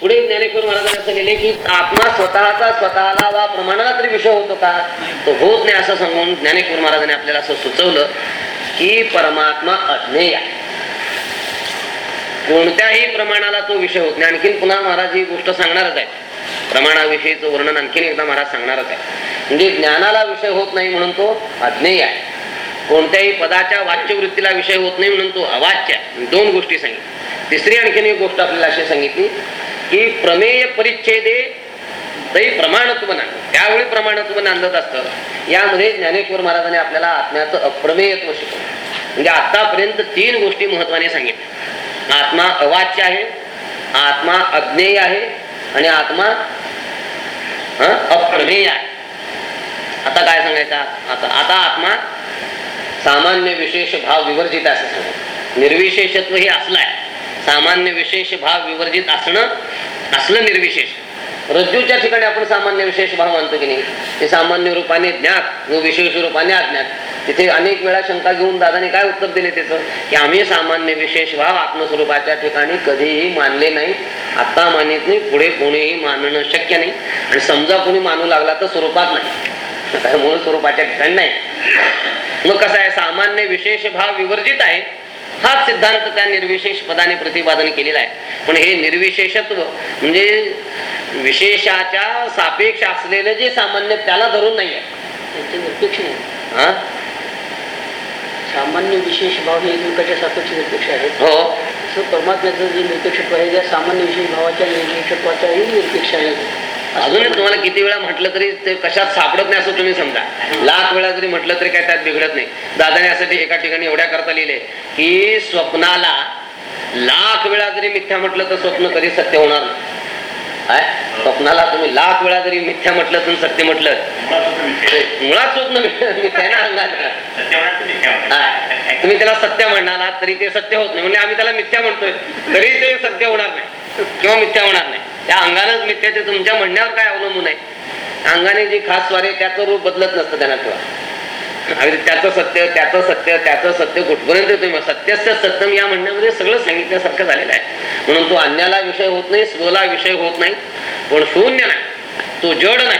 पुढे ज्ञानेश्वर महाराजांनी असं लिहिले की आत्मा स्वतःचा स्वतःला वा प्रमाणाला तरी विषय होतो का? तो होत नाही असं सांगून ज्ञानेश्वर महाराजांनी आपल्याला असं सुचवलं की परमात्मा अज्ञेय कोणत्याही प्रमाणाला तो विषय होत नाही. आणखीन पुन्हा महाराज ही गोष्ट सांगणारच आहे प्रमाणाविषयीचं वर्णन आणखीन एकदा महाराज सांगणारच आहे म्हणजे ज्ञानाला विषय होत नाही म्हणून तो अज्ञेय आहे. कोणत्याही पदाच्या वाच्यवृत्तीला विषय होत नाही म्हणून तो अवाच्य आहे. दोन गोष्टी सांगितल्या. तिसरी आणखीन एक गोष्ट आपल्याला अशी सांगितली की प्रमेय परिच्छेदे तरी प्रमाणत्व ना त्यावेळी प्रमाणत्व नांदत असतं यामध्ये ज्ञानेश्वर महाराजांनी आपल्याला आत्म्याचं अप्रमेयत्व शिकवलं. म्हणजे आतापर्यंत तीन गोष्टी महत्वाने सांगितल्या. आत्मा अवाच्य आहे आत्मा अज्ञेय आहे आणि आत्मा अप्रमेय आहे. आता काय सांगायचं? आता आता आत्मा सामान्य विशेष भाव विवर्जित असं सांगायचं निर्विशेषत्व हे असलं आहे. सामान्य विशेष भाव विवर्जित असणं असलं निर्विशेष. रज्जूच्या ठिकाणी आपण सामान्य विशेष भाव मानतो की नाही? ते सामान्य रूपाने ज्ञात व विशेष रूपाने अज्ञात. तिथे अनेक वेळा शंका घेऊन दादाने काय उत्तर दिले त्याचं की आम्ही सामान्य विशेष भाव आत्मस्वरूपाच्या ठिकाणी कधीही मानले नाही. आता मानित नाही पुढे कोणीही मानणं शक्य नाही. आणि समजा कोणी मानू लागला तर स्वरूपात नाही. काय मूळ स्वरूपाच्या ठिकाणी नाही. मग कसं आहे? सामान्य विशेष भाव विवर्जित आहे. हाच सिद्धांत त्या निर्विशेष पदाने प्रतिपादन केलेला आहे. पण हे निर्विशेषत्व म्हणजे विशेषाच्या सापेक्ष असलेलं जे सामान्य त्याला धरून नाही आहे. हा? सामान्य विशेष भाव हे एकमेकाच्या सापेक्ष निरपेक्ष आहेत. हो. परमात्म्याचं जे निरपेक्षत्व आहे त्या सामान्य विशेष भावाच्या निरपेक्षत्वाच्याही निरपेक्ष आहे अजून तुम्हाला किती वेळा म्हटलं तरी ते कशात सापडत नाही असं तुम्ही समजा. लाख वेळा जरी म्हटलं तरी काय त्यात बिघडत नाही. दादाने यासाठी एका ठिकाणी एवढ्या करता लिहिले की स्वप्नाला लाख वेळा जरी मिथ्या म्हटलं तर स्वप्न कधी सत्य होणार नाही. काय? स्वप्नाला तुम्ही लाख वेळा जरी मिथ्या म्हटलं तर सत्य म्हटलं. मुळात स्वप्न मिथ्या ना तुम्ही त्याला सत्य म्हणाला तरी ते सत्य होत नाही. म्हणजे आम्ही त्याला मिथ्या म्हणतोय. तरी ते सत्य होणार नाही. किंवा मिथ्या होणार नाही. त्या अंगानंच मिथ्याचे तुमच्या म्हणण्यावर काय अवलंबून आहे? अंगाने जी खास स्वारे त्याचं रूप बदलत नसतं त्यांना तेव्हा. अगदी त्याचं सत्य त्याचं सत्य त्याचं सत्य कुठपर्यंत तुम्ही सत्यस्य सत्यम या म्हणण्यामध्ये सगळं सांगितल्यासारखं झालेलं आहे. म्हणून तो अन्याला विषय होत नाही स्वला विषय होत नाही पण शून्य नाही तो जड नाही.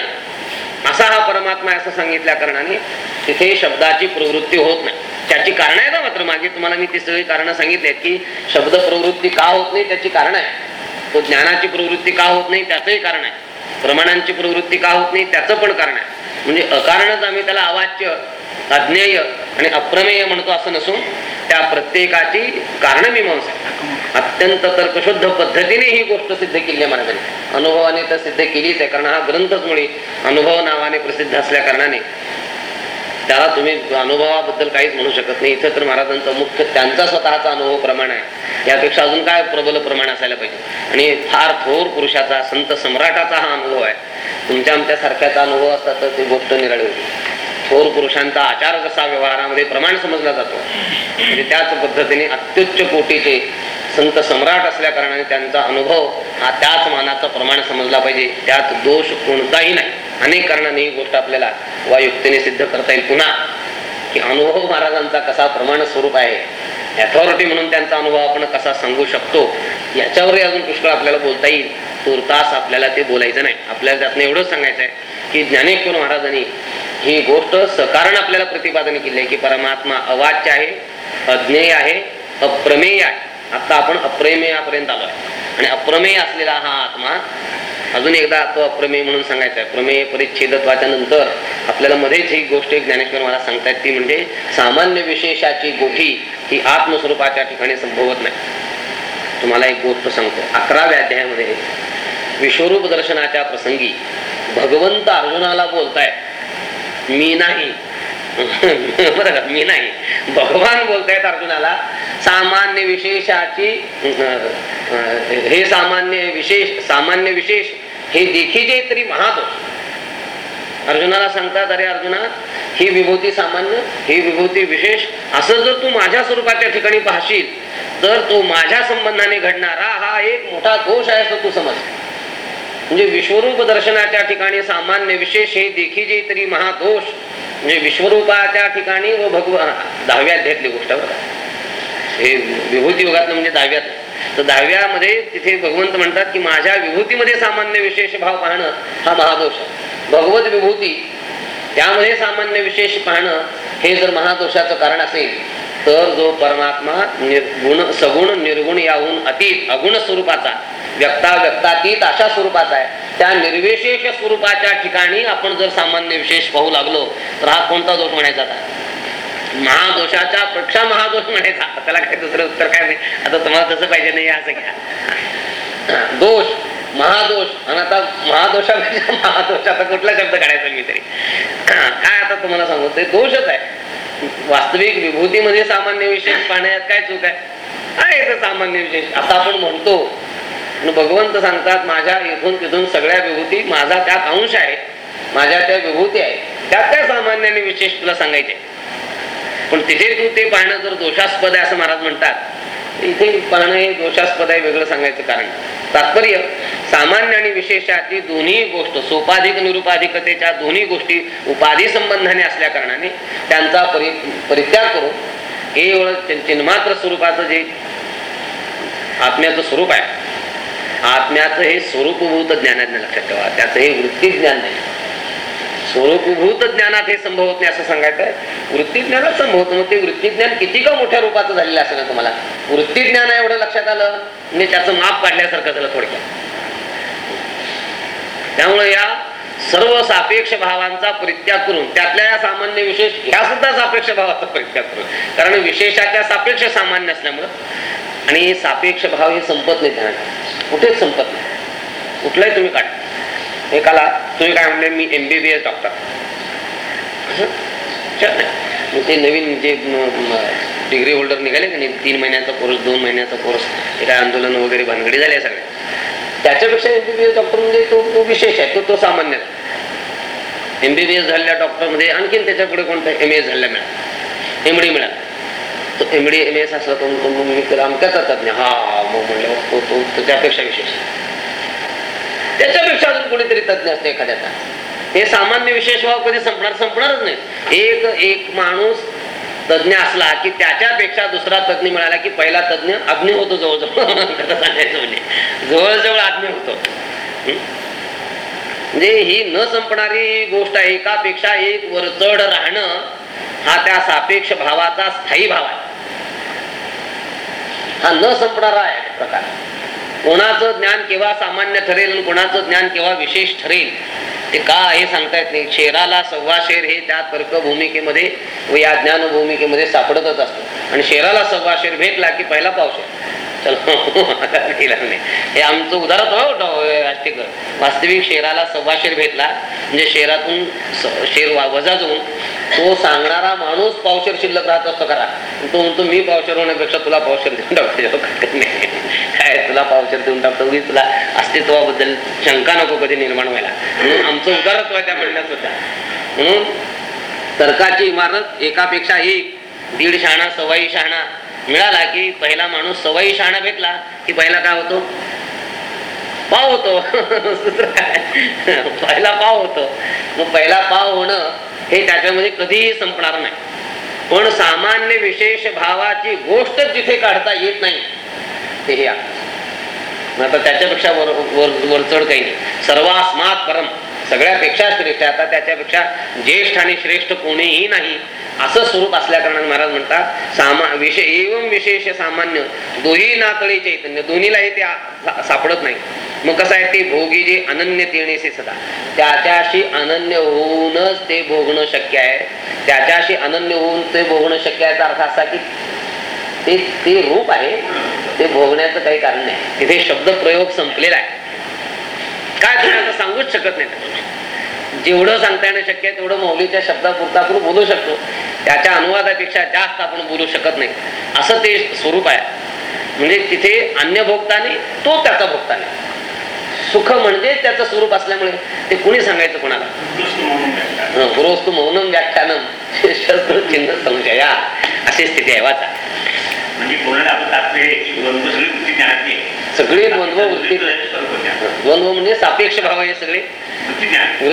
असा हा परमात्मा आहे असं सांगितल्या कारणाने तिथे शब्दाची प्रवृत्ती होत नाही. त्याची कारण आहेत मात्र मागे. तुम्हाला मी ती सगळी कारणं सांगितली की शब्द प्रवृत्ती का होत नाही त्याची कारण आहे तो ज्ञानाची प्रवृत्ती का होत नाही त्याचंही कारण आहे. प्रमाणांची प्रवृत्ती का होत नाही त्याचं पण कारण आहे. म्हणजे अकारणच आम्ही त्याला अवाच्य अज्ञेय आणि अप्रमेय म्हणतो असं नसून त्या प्रत्येकाची कारणमीमांसा आहे. अत्यंत तर्कशुद्ध पद्धतीने ही गोष्ट सिद्ध केली आहे महाराजांनी. अनुभवाने तर सिद्ध केलीच आहे कारण हा ग्रंथच मुळे अनुभव नावाने प्रसिद्ध असल्या कारणाने. त्याला तुम्ही अनुभवाबद्दल काहीच म्हणू शकत नाही. इथं तर महाराजांचा मुख्य त्यांचा स्वतःचा अनुभव प्रमाण आहे. यापेक्षा अजून काय प्रबल प्रमाण असायला पाहिजे? आणि फार थोर पुरुषाचा संत सम्राटाचा हा अनुभव आहे. तुमच्या आमच्या सारख्याचा अनुभव असता तर ती गोष्ट निराळी होती थोर पुरुषांचा आचार जसा व्यवहारामध्ये प्रमाण समजला जातो म्हणजे त्याच पद्धतीने अत्युच्च कोटीचे संत सम्राट असल्या कारणाने त्यांचा अनुभव हा त्याच मानाचा प्रमाण समजला पाहिजे. त्यात दोष कोणताही नाही. अनेक कारणाने ही गोष्ट आपल्याला वा युक्तीने सिद्ध करता येईल. पुन्हा की अनुभव महाराजांचा कसा प्रमाण स्वरूप आहे अथॉरिटी म्हणून त्यांचा अनुभव आपण कसा सांगू शकतो याच्यावरही अजून पुष्कळ आपल्याला बोलता येईल. तुर्तास आपल्याला ते बोलायचं नाही. आपल्याला त्यातनं एवढंच सांगायचं आहे की ज्ञानेश्वर महाराजांनी ही गोष्ट सकारण आपल्याला प्रतिपादन केली आहे की परमात्मा अवाच्य आहे अज्ञेय आहे अप्रमेय आहे. आता आपण अप्रमेयापर्यंत आलो आहे आणि अप्रमेय असलेला हा आत्मा अजून एकदा तो अप्रमेय म्हणून सांगायचा आहे प्रमेय परिच्छेदत्वाच्या नंतर आपल्याला मध्येच ही गोष्ट एक ज्ञानेश्वर मला सांगतायत ती म्हणजे सामान्य विशेषाची गोठी ही आत्मस्वरूपाच्या ठिकाणी संभवत नाही. तुम्हाला एक गोष्ट सांगतो. अकराव्या अध्यायामध्ये विश्वरूप दर्शनाच्या प्रसंगी भगवंत अर्जुनाला बोलताय मी नाही बरं का मी नाही. भगवान बोलतायत अर्जुनाला सामान्य विशेषाची हे सामान्य विशेष सामान्य विशेष हे देखीचे तरी महादोष अर्जुनाला सांगतात अरे अर्जुना ही विभूती सामान्य ही विभूती विशेष असं जर तू माझ्या स्वरूपाच्या ठिकाणी पाहशील तर तो माझ्या संबंधाने घडणारा हा एक मोठा दोष आहे असं तू समज म्हणजे विश्वरूप दर्शनाच्या ठिकाणी सामान्य विशेष हे देखी जे तरी महादोष म्हणजे विश्वरूपाच्या ठिकाणी व भगवान दहाव्यात घेतली गोष्ट हे विभूती युगात म्हणजे दहाव्यात. तर दहाव्यामध्ये तिथे भगवंत म्हणतात की माझ्या विभूतीमध्ये सामान्य विशेष भाव पाहणं हा महादोष भगवत विभूती त्यामध्ये सामान्य विशेष पाहणं हे जर महादोषाचं कारण असेल तर जो परमात्मा निर्गुण सगुण निर्गुण याहून अतीत अगुण स्वरूपाचा व्यक्ता व्यक्तातीत अशा स्वरूपाचा आहे त्या निर्विशेष स्वरूपाच्या ठिकाणी आपण जर सामान्य विशेष पाहू लागलो तर हा कोणता दोष म्हणायचा महादोषाच्या पेक्षा महादोष म्हणायचा. त्याला काय दुसरं उत्तर काय नाही. आता तुम्हाला तसं पाहिजे नाही असं घ्या. दोष महादोष. आणि आता महादोषापेक्षा महादोषाचा कुठला शब्द काढायचा मी तरी? काय आता तुम्हाला सांगतो ते दोषच आहे. वास्तविक विभूतीमध्ये सामान्य विशेष पाहण्यात काय चूक आहे? आहे तर सामान्य विशेष? असं आपण म्हणतो भगवंत सांगतात माझ्या इथून तिथून सगळ्या विभूती माझा त्यात अंश आहे. माझ्या त्या विभूती आहे त्यात काय सामान्याने विशेष तुला सांगायचे? पण तिथे तू ते पाहणं जर दोषास्पद आहे असं महाराज म्हणतात इथे पाहणं हे दोषास्पद आहे वेगळं सांगायचं कारण. तात्पर्य सामान्य आणि विशेषाची दोन्ही गोष्ट सोपाधिक निरुपाधिकतेच्या दोन्ही गोष्टी उपाधी संबंधाने असल्या कारणाने त्यांचा परि परित्याग करून केवळ चिन्मात्र स्वरूपाचं जे आत्म्याचं स्वरूप आहे आत्म्याचं हे स्वरूपभूत ज्ञानाने लक्षात ठेवा. त्याचं हे वृत्ती ज्ञान नाही. स्वरूपभूत ज्ञानात हे संभवत नाही असं सांगायचं आहे. वृत्ती ज्ञानात संभवत मग ते वृत्ती ज्ञान किती का मोठ्या रूपाचं झालेलं असेल ना तुम्हाला? वृत्ती ज्ञान एवढं लक्षात आलं म्हणजे त्याचं माप काढल्यासारखं झालं थोडक्यात. त्यामुळे या सर्व सापेक्ष भावांचा परित्याग करून त्यातल्या या सामान्य विशेष ह्या सुद्धा सापेक्ष भावाचा परित्याग करून कारण विशेषाच्या सापेक्ष सामान्य असल्यामुळं आणि सापेक्ष भाव हे संपत नाही ध्यान कुठेच संपत नाही. कुठलाही तुम्ही काढता एकाला तुम्ही काय म्हणले मी M B B S doctor मग ते नवीन जे डिग्री होल्डर निघाले का नाही तीन महिन्याचा कोर्स दोन महिन्याचा कोर्स ते काय आंदोलन वगैरे भानगडी झाले सगळे त्याच्यापेक्षा एमबीबीएस डॉक्टर म्हणजे तो तो विशेष आहे तो तो सामान्य एमबीबीएस झालेल्या डॉक्टरमध्ये आणखीन त्याच्याकडे कोणता एम एस झालेला मिळाला एमडी मिळाला तो एम डी एम एस असला तो म्हणतो मग मी तर अमक्याचा तज्ञ हा मग म्हणलं तो तो तो त्यापेक्षा विशेष त्याच्यापेक्षा अजून कोणीतरी तज्ञ असते एखाद्याचा. हे सामान्य विशेष भाव कधी संपणार संपणारच नाही. एक एक माणूस तज्ञ असला की त्याच्यापेक्षा दुसरा तज्ञ मिळाला की पहिला तज्ञ अग्नी होतो जवळजवळ. सांगायचं म्हणजे. जवळजवळ अग्नी होतो. म्हणजे ही न संपणारी गोष्ट आहे. एकापेक्षा एक वर चढ राहणं हा त्या सापेक्ष भावाचा स्थायी भाव आहे. हा न संपणारा आहे प्रकार. कोणाचं ज्ञान केव्हा सामान्य ठरेल आणि कोणाचं ज्ञान केव्हा विशेष ठरेल ते का हे सांगता येत नाही. शेराला सव्वा शेर हे त्या तर्क भूमिकेमध्ये व या ज्ञान भूमिकेमध्ये सापडतच असतो. आणि शेराला सव्वा शेर भेटला की पहिला पावशेर. नाही हे आमचं उदाहरण हो डॉ- वास्तविक शेराला सव्वा शेर भेटला. म्हणजे शेरातून शेर वा- वजा जाऊन तो सांगणारा माणूस पावशेर शिल्लक राहत असतो करा तो म्हणतो मी पावशेर होण्यापेक्षा तुला पावशेर देऊन टाकतो. काय तुला पावशेर देऊन टाकतो? मी तुला अस्तित्वाबद्दल शंका नको कधी निर्माण व्हायला. म्हणून आमचं उदाहरण त्या म्हणण्यात होता. म्हणून तर्काची इमारत एकापेक्षा एक दीड शहाणा सवाई शहाणा मिळाला की पहिला माणूस सवाई शहाणा भेटला की पहिला काय होतो? पाव होतो. पहिला पाव होतो. मग पहिला पाव होणं हे त्याच्यामध्ये कधीही संपणार नाही. पण सामान्य विशेष भावाची गोष्ट जिथे काढता येत नाही ते हे आता त्याच्यापेक्षा वर वर वरचढ काही नाही. सर्वास्मात परम. सगळ्यापेक्षा श्रेष्ठ आता त्याच्यापेक्षा ज्येष्ठ आणि श्रेष्ठ कोणीही नाही. असं स्वरूप असल्या कारणाने महाराज म्हणतात सामा विशे एवम विशेष सामान्य दोही नातळे चैतन्य दोन्हीलाही ते सापडत नाही मग कसं आहे ते भोगी जे अनन्य तेणेसे सदा त्याच्याशी अनन्य होऊनच ते भोगणं शक्य आहे. त्याच्याशी अनन्य होऊन ते भोगणं शक्य आहे अर्थ असा की ते ते रूप आहे ते भोगण्याचं काही कारण नाही. तिथे शब्द प्रयोग संपलेला आहे. काय तुम्ही आता सांगूच शकत नाही जेवढं सांगता येणं शक्य आहे तेवढं मौलीच्या शब्दापुरता आपण बोलू शकतो. त्याच्या अनुवादापेक्षा जास्त आपण बोलू शकत नाही. असं ते स्वरूप आहे. म्हणजे तिथे अन्य भोगताने तो त्याचा भोगताने सुख म्हणजे त्याचं स्वरूप असल्यामुळे ते कुणी सांगायचं कोणाला? गुरुस्तू गुरुस्तु मौनम व्याख्यानम शस्त्र चिन्ह संशया अशी स्थिती आहे वाचा. म्हणजे तात्पर्य सगळी द्वंद्व वृत्ती. द्वंद्व म्हणजे सापेक्ष भाव आहे सगळे वृत्ती ज्ञान.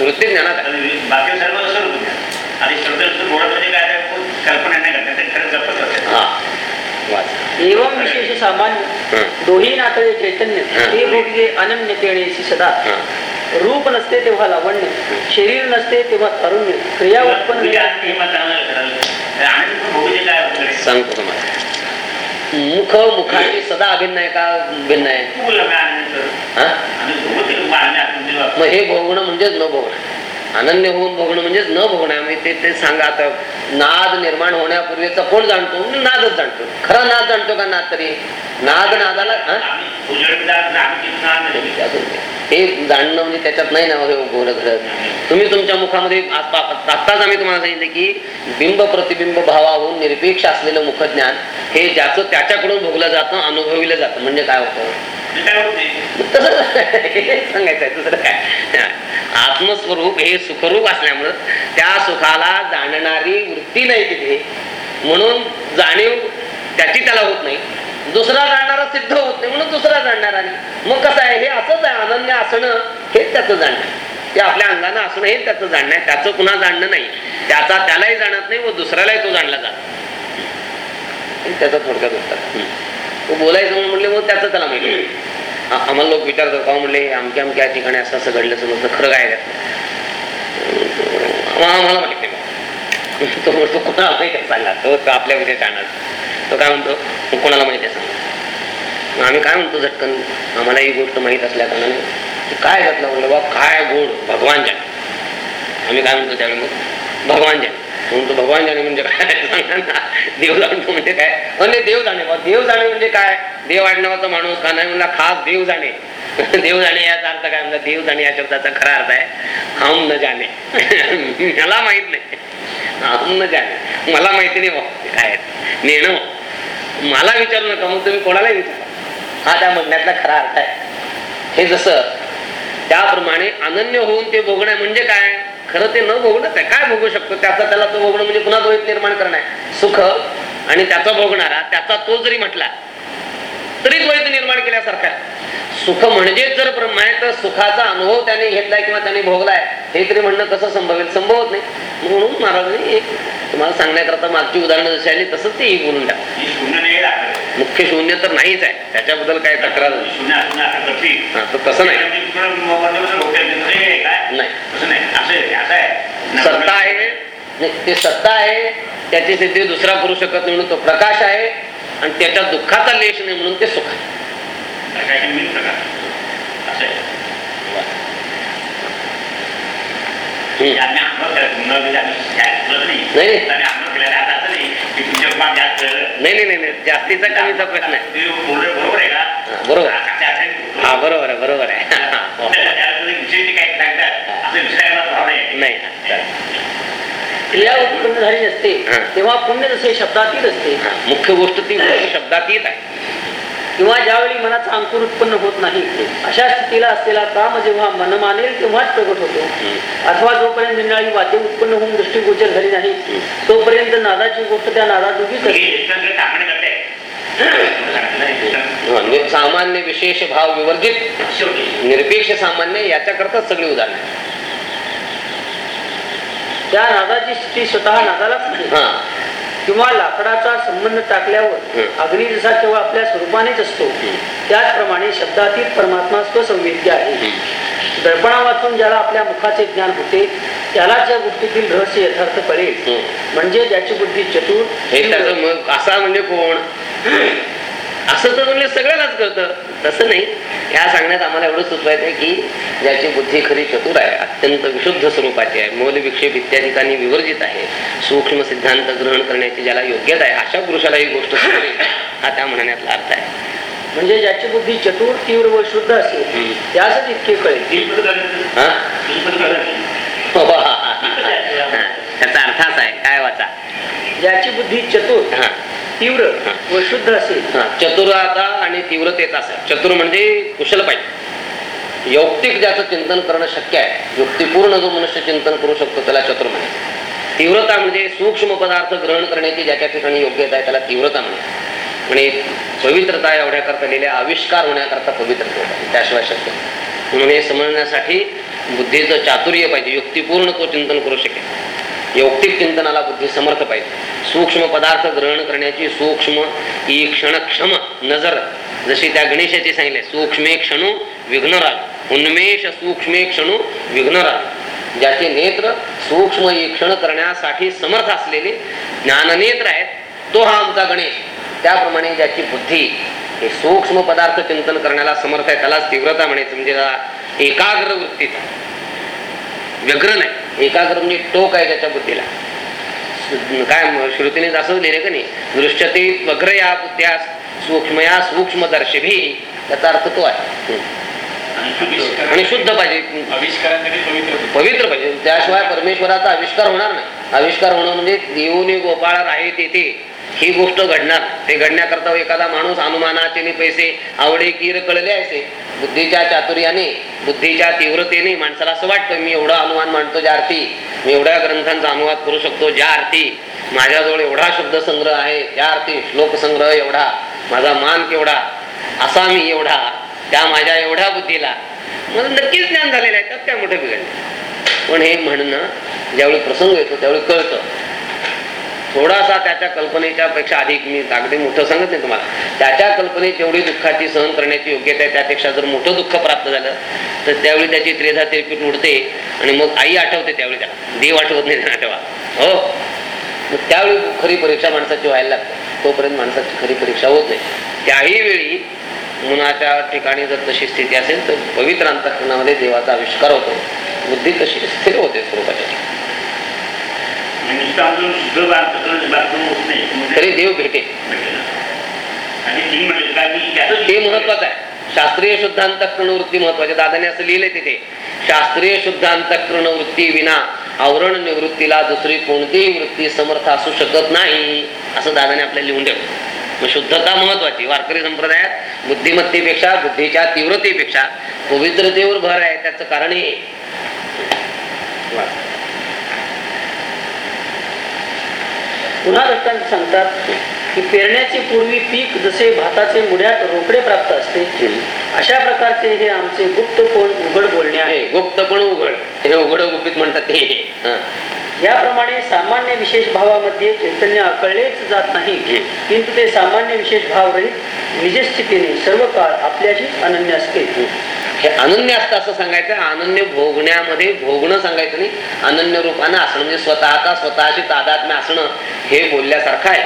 वृत्ती ज्ञानात बाकी सर्व. आणि शब्द म्हणजे काय कल्पना नाही जपत हा एवं विशेष सामान्य हं. दोही नातळे चैतन्य हं. ते भोगले अनन्य तेणेसी सदा. रूप नसते तेव्हा लावण्य शरीर नसते तेव्हा तारुण्य क्रिया उत्पन्न रे? सांगतो तुम्हाला मुख मुखाची सदा अभिन्न आहे का भिन्न आहे. हा? मग हे भोगणं म्हणजेच न भोगणं अनन्य होऊन भोगणं म्हणजेच न भोगणं. आम्ही ते ते सांगा आता नाद निर्माण होण्यापूर्वीचा कोण जाणतो? नादच जाणतो. खरा नाद जाणतो का नाद तरी? नाद नादाला हा? ते. हे जाणणं म्हणजे त्याच्यात नाही ना हे गोड घडत. तुम्ही तुमच्या मुखामध्ये आता- आत्ताच आम्ही तुम्हाला सांगितलं की बिंब प्रतिबिंब भावाहून निरपेक्ष असलेलं मुखज्ञान हे ज्याचं त्याच्याकडून भोगलं जातं अनुभविलं जातं. म्हणजे काय होतं? तसं हे सांगायचं आहे दुसरं काय? आत्मस्वरूप हे सुखरूप असल्यामुळं त्या सुखाला जाणणारी वृत्ती नाही तिथे. म्हणून जाणीव त्याची त्याला होत नाही. दुसरा जाणणारा सिद्ध होत नाही म्हणून दुसरा जाणणारा नाही मग कसं आहे हे असंच आहे अनन्य असणं हेच त्याचं जाणणं. ते आपल्या अंगानं असणं हेच त्याचं जाणणं आहे. त्याचं पुन्हा जाणणं नाही. त्याचा त्यालाही जाणत नाही व दुसऱ्यालाही तो जाणला जात त्याचा थोडक्यात उत्तर. तो बोलायचं म्हणून म्हणले मग त्याचं त्याला माहिती आम्हाला लोक विचारतात का म्हणले अमक्या अमक्या ठिकाणी असं असं घडलं समजलं खरं काय त्यातलं आम्हाला माहिती नाही तो म्हणतो कोणाला माहिती चालला? तो तो आपल्या विषयी जाणार. तो काय म्हणतो? कोणाला माहिती सांग. मग आम्ही काय म्हणतो झटकन? आम्हाला ही गोष्ट माहीत असल्या कारणाने "ते काय घातलं म्हणलं बा? काय गोड? भगवान जाणे. आम्ही काय म्हणतो त्यावेळी मग? भगवान जाणे. म्हणतो भगवान जाणे म्हणजे काय? सांगा ना. देव जाणतो म्हणजे काय? म्हणजे देव जाणे बा. देव जाणे म्हणजे काय? देव आडनावाचा माणूस का नाही म्हणला? खास देव जाणे. देव जाणे याचा अर्थ काय म्हणला? देव जाणे या शब्दाचा खरा अर्थ आहे हम न जाणे. मला माहीत नाही. हम न जाणे. मला माहिती नाही काय नेणं मला विचारू नका. मग तुम्ही कोणालाही विचारा? हा त्या म्हणण्यातला खरा अर्थ आहे. हे जसं त्याप्रमाणे अनन्य होऊन ते भोगणं म्हणजे काय? खरं ते न भोगणंच आहे काय भोगू शकतो? त्याचा त्याला तो भोगणं म्हणजे पुन्हा द्वैत निर्माण करणं आहे. सुख आणि त्याचा भोगणारा त्याचा तो जरी म्हटला तरी द्वैत निर्माण केल्यासारखा सुख म्हणजेच जर ब्रह्म आहे तर सुखाचा अनुभव त्याने घेतलाय किंवा त्याने भोगलाय हे तरी म्हणणं कसं संभवेल संभवत नाही. म्हणून महाराजांनी एक तुम्हाला सांगण्याकरता मागची उदाहरणं जशी आली तसंच ते बोलून टाक मुख्य शून्य तर नाहीच आहे. त्याच्याबद्दल काय तक्रार नाही. म्हणजे तसं नाही. सत्ता आहे. ते सत्ता आहे. त्याची सिद्धी दुसरा करू शकत नाही म्हणून तो प्रकाश आहे. आणि त्याच्या दुःखाचा लेश नाही म्हणून ते सुख आहे. नाही. नाही, नाही. नाही. जास्तीचा कमीचा प्रश्न आहे. बरोबर आहे का? हा, बरोबर. हा बरोबर आहे बरोबर आहे. नाही. नाही. क्रिया उत्पन्न झाली नसते हं. तेव्हा पुण्य जसे शब्दातीत असते. हा, मुख्य गोष्ट ती गोष्ट शब्दात येत आहे. किंवा ज्यावेळी मनाचा अंकुर उत्पन्न होत नाही अशा स्थितीला असलेला काम जेव्हा मन मानेल तेव्हाच प्रगट होतो. अथवा जोपर्यंत निराळी वाद्य उत्पन्न होऊन दृष्टीगोचर झाली नाही तोपर्यंत नादाची गोष्ट त्या नादादुगीच म्हणजे सामान्य विशेष भाव विवर्जित निरपेक्ष सामान्य याच्याकरताच सगळी उदाहरणं. त्या नादाची स्थिती स्वतः नादालाच नाही. किंवा लाकडाचा संबंध टाकल्यावर. अग्नी जसा केवळ आपल्या स्वरूपानेच असतो. त्याचप्रमाणे शब्दातीत परमात्मा स्वसंवेद्य आहे. दर्पणा वाचून ज्याला आपल्या मुखाचे ज्ञान होते त्यालाच या गोष्टीतील रहस्य यथार्थ कळेल. म्हणजे ज्याची बुद्धी चतुर हे त्याचं मग असा म्हणजे कोण? असं तर म्हणजे सगळ्यांनाच कळतं. तसं नाही. ह्या सांगण्यात आम्हाला एवढं सुचवायचं आहे की ज्याची बुद्धी खरी चतुर आहे अत्यंत विशुद्ध स्वरूपाची आहे मोल विक्षेप इत्यादिकांनी विवर्जित आहे सूक्ष्म सिद्धांत ग्रहण करण्याची ज्याला योग्यता आहे अशा पुरुषाला ही गोष्ट हा त्या म्हणण्यातला अर्थ आहे. म्हणजे ज्याची बुद्धी चतुर तीव्र व शुद्ध असेल हं. त्यासच इतके कळेल हा? हा. त्याचा अर्थ असा आहे. काय वाचा? ज्याची बुद्धी चतुर हा. तीव्र व शुद्ध असेल. हा, आणि तीव्रतेचा असेल. चतुर म्हणजे कुशल पाहिजे. यौक्तिक ज्याचं चिंतन करणं शक्य आहे. युक्तिपूर्ण जो मनुष्य चिंतन करू शकतो त्याला चतुर म्हणायचं तीव्रता म्हणजे सूक्ष्म पदार्थ ग्रहण करण्याची ज्याच्या ठिकाणी योग्यता आहे त्याला तीव्रता म्हणायची आणि पवित्रता एवढ्याकरता लिहिल्या आविष्कार होण्याकरता पवित्रता त्याशिवाय शक्य म्हणून हे समजण्यासाठी बुद्धीचं चातुर्य पाहिजे. युक्तिपूर्ण तो चिंतन करू शकेल. यौक्तिक चिंतनाला बुद्धी समर्थ पाहिजे. सूक्ष्म पदार्थ ग्रहण करण्याची सूक्ष्म ई क्षणक्षम नजर. जशी त्या गणेशाची सांगितले सूक्ष्मे क्षणू विघ्नराज. उन्मेष सूक्ष्मे क्षणू विघ्नराज. ज्याचे नेत्र सूक्ष्म ईक्षण करण्यासाठी समर्थ असलेले ज्ञाननेत्र आहेत तो हा आमचा गणेश. त्याप्रमाणे ज्याची बुद्धी हे सूक्ष्म पदार्थ चिंतन करण्याला समर्थ आहे त्यालाच तीव्रता म्हणायचं. म्हणजे एकाग्र वृत्तीचा व्यग्र नाही. एकाग्र म्हणजे टोक आहे त्याच्या बुद्धीला. काय श्रुतीने असंच लिहिले का नाही? दृश्यते वग्र या बुद्ध्या सूक्ष्मया सूक्ष्मदर्शिभी त्याचा अर्थ तो आहे. आणि शुद्ध पाहिजे. पवित्र पाहिजे. त्याशिवाय परमेश्वराचा आविष्कार होणार नाही. आविष्कार होणं म्हणजे देऊनी गोपाळ आहे तेथे. ही गोष्ट घडणार. ते घडण्याकरता एखादा माणूस अनुमानाचे पैसे आवडे कीर कळले असे बुद्धीच्या चातुर्याने बुद्धीच्या तीव्रतेने माणसाला असं वाटतं मी एवढा अनुमान मांडतो ज्या अर्थी मी एवढ्या ग्रंथांचा अनुवाद करू शकतो ज्या अर्थी माझ्याजवळ एवढा शब्दसंग्रह आहे त्या अर्थी श्लोकसंग्रह एवढा माझा मान केवढा असा मी एवढा त्या माझ्या एवढ्या बुद्धीला. मला नक्कीच ज्ञान झालेलं आहे त्यात काय मोठं बिघडलं? पण हे म्हणणं ज्यावेळी प्रसंग येतो त्यावेळी कळतं. थोडासा त्याच्या कल्पनेच्या पेक्षा अधिक मी अगदी मोठं सांगत नाही तुम्हाला. त्याच्या कल्पनेत जेवढी दुःखाची सहन करण्याची योग्यता आहे त्यापेक्षा जर मोठं दुःख प्राप्त झालं तर त्यावेळी त्याची त्रेधा तिरपीट उडते आणि मग आई आठवते त्यावेळी त्याला. देव आठवत नाही त्यांना हो? मग त्यावेळी खरी परीक्षा माणसाची व्हायला लागते. तोपर्यंत माणसाची खरी परीक्षा होत नाही. त्याही वेळी मुनाच्या ठिकाणी जर तशी स्थिती असेल तर पवित्र अंतकरणामध्ये देवाचा आविष्कार होतो. बुद्धी तशी स्थिर होते स्वरूपाच्या ठिकाणी आणि नुसतं आपलं शुद्ध बांधतं बांधून होत नाही म्हणजे तरी देव ती म्हणजे महत्वाचं आहे. शास्त्रीय शुद्ध अंतःकरण वृत्ती महत्वाची. दादाने असं लिहिलंय तिथे. शास्त्रीय शुद्ध अंतःकरण वृत्ती विना आवरण निवृत्तीला दुसरी कोणतीही वृत्ती समर्थ असू शकत नाही असं दादाने आपल्याला लिहून ठेवलं. मग शुद्धता महत्वाची. वारकरी संप्रदायात बुद्धिमत्तेपेक्षा बुद्धीच्या तीव्रतेपेक्षा पवित्रतेवर भर आहे. त्याचं कारण हे पुन्हा दत्तांत सांगतात की पेरण्याचे पूर्वी पीक जसे भाताचे मुढ्यात रोकडे प्राप्त असते अशा प्रकारचे हे आमचे गुप्तपण उघड बोलणे आहे. गुप्त पण उघड. हे उघड गुपित म्हणतात हं. याप्रमाणे सामान्य विशेष भावामध्ये चैतन्य आकळलेच जात नाही. किंतु ते सामान्य विशेष भाव रहित निजस्थितीने सर्व काळ आपल्याशी अनन्य असते. हे अनन्य असतं असं सांगायचं अनन्य भोगण्यामध्ये भोगणं सांगायचं नाही. अनन्य रूपानं असणं म्हणजे स्वतःचा स्वतःशी तादात्म्य असणं हे बोलल्यासारखं आहे.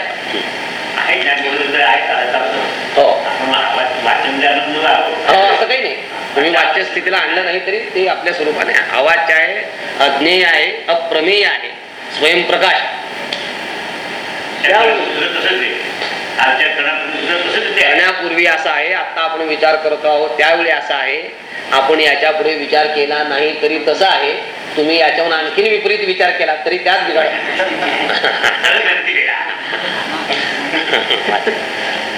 आहे ज्ञान बोललं तर आहे का? चालतं. हो आपण वा- वा- वाचन ज्ञान जो आहे, हो असं काही नाही तुम्ही वाच्य स्थितीला आणलं नाही तरी ते आपल्या स्वरूपाने अवाच्य आहे अज्ञेय आहे अप्रमेय आहे स्वयंप्रकाश त्याच्यावर करण्यापूर्वी असा आहे आता आपण विचार करत आहोत त्यावेळी असा आहे. आपण याच्यापुढे विचार केला नाही तरी तसा आहे. तुम्ही याच्याहून आणखीन विपरीत विचार केला तरी त्याच बिघाड.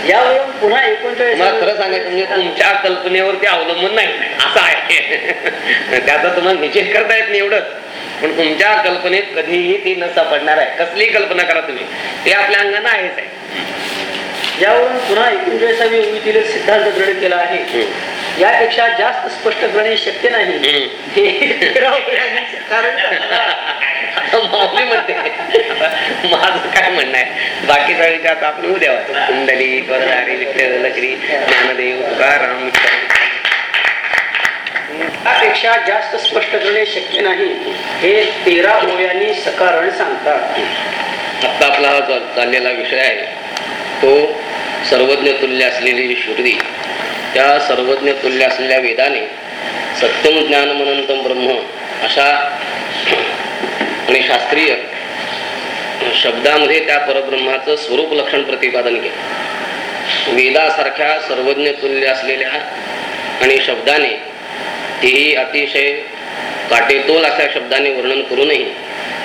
यावरून पुन्हा तुम्हाला खरं एकोणचाळीस सांगायचं म्हणजे तुमच्या कल्पनेवरती अवलंबून नाही. असं आहे. त्याचा तुम्हाला निश्चित करता येत नाही एवढंच. पण तुमच्या कल्पनेत कधीही ती न सापडणार आहे. कसली कल्पना करा तुम्ही. ते आपल्या अंगानं आहेच आहे. यावरून पुन्हा एकोणचाळीसावी ओळीतील सिद्धांत दृढ केला आहे यापेक्षा जास्त स्पष्ट करणे शक्य नाही. माऊली म्हणते. माझं काय म्हणणं आहे? बाकी सगळीच्या आता आपण उद्या. कुंडली वरदारी विठ्ठल श्री ज्ञानदेव तुकाराम त्यापेक्षा जास्त स्पष्ट करणे शक्य नाही. हे तेरा ओळ्यांनी सकारण सांगतात. आता आपला हा चाल- चाललेला विषय आहे तो सर्वज्ञ तुल्य असलेली जी श्रुती त्या सर्वज्ञ तुल्य असलेल्या वेदाने सत्यम ज्ञान मनंतम ब्रह्म अशा आणि शास्त्रीय शब्दामध्ये त्या परब्रह्माचं स्वरूप लक्षण प्रतिपादन केलं. वेदासारख्या सर्वज्ञ तुल्य असलेल्या आणि शब्दाने तेही अतिशय काटेतोल अशा शब्दाने वर्णन करूनही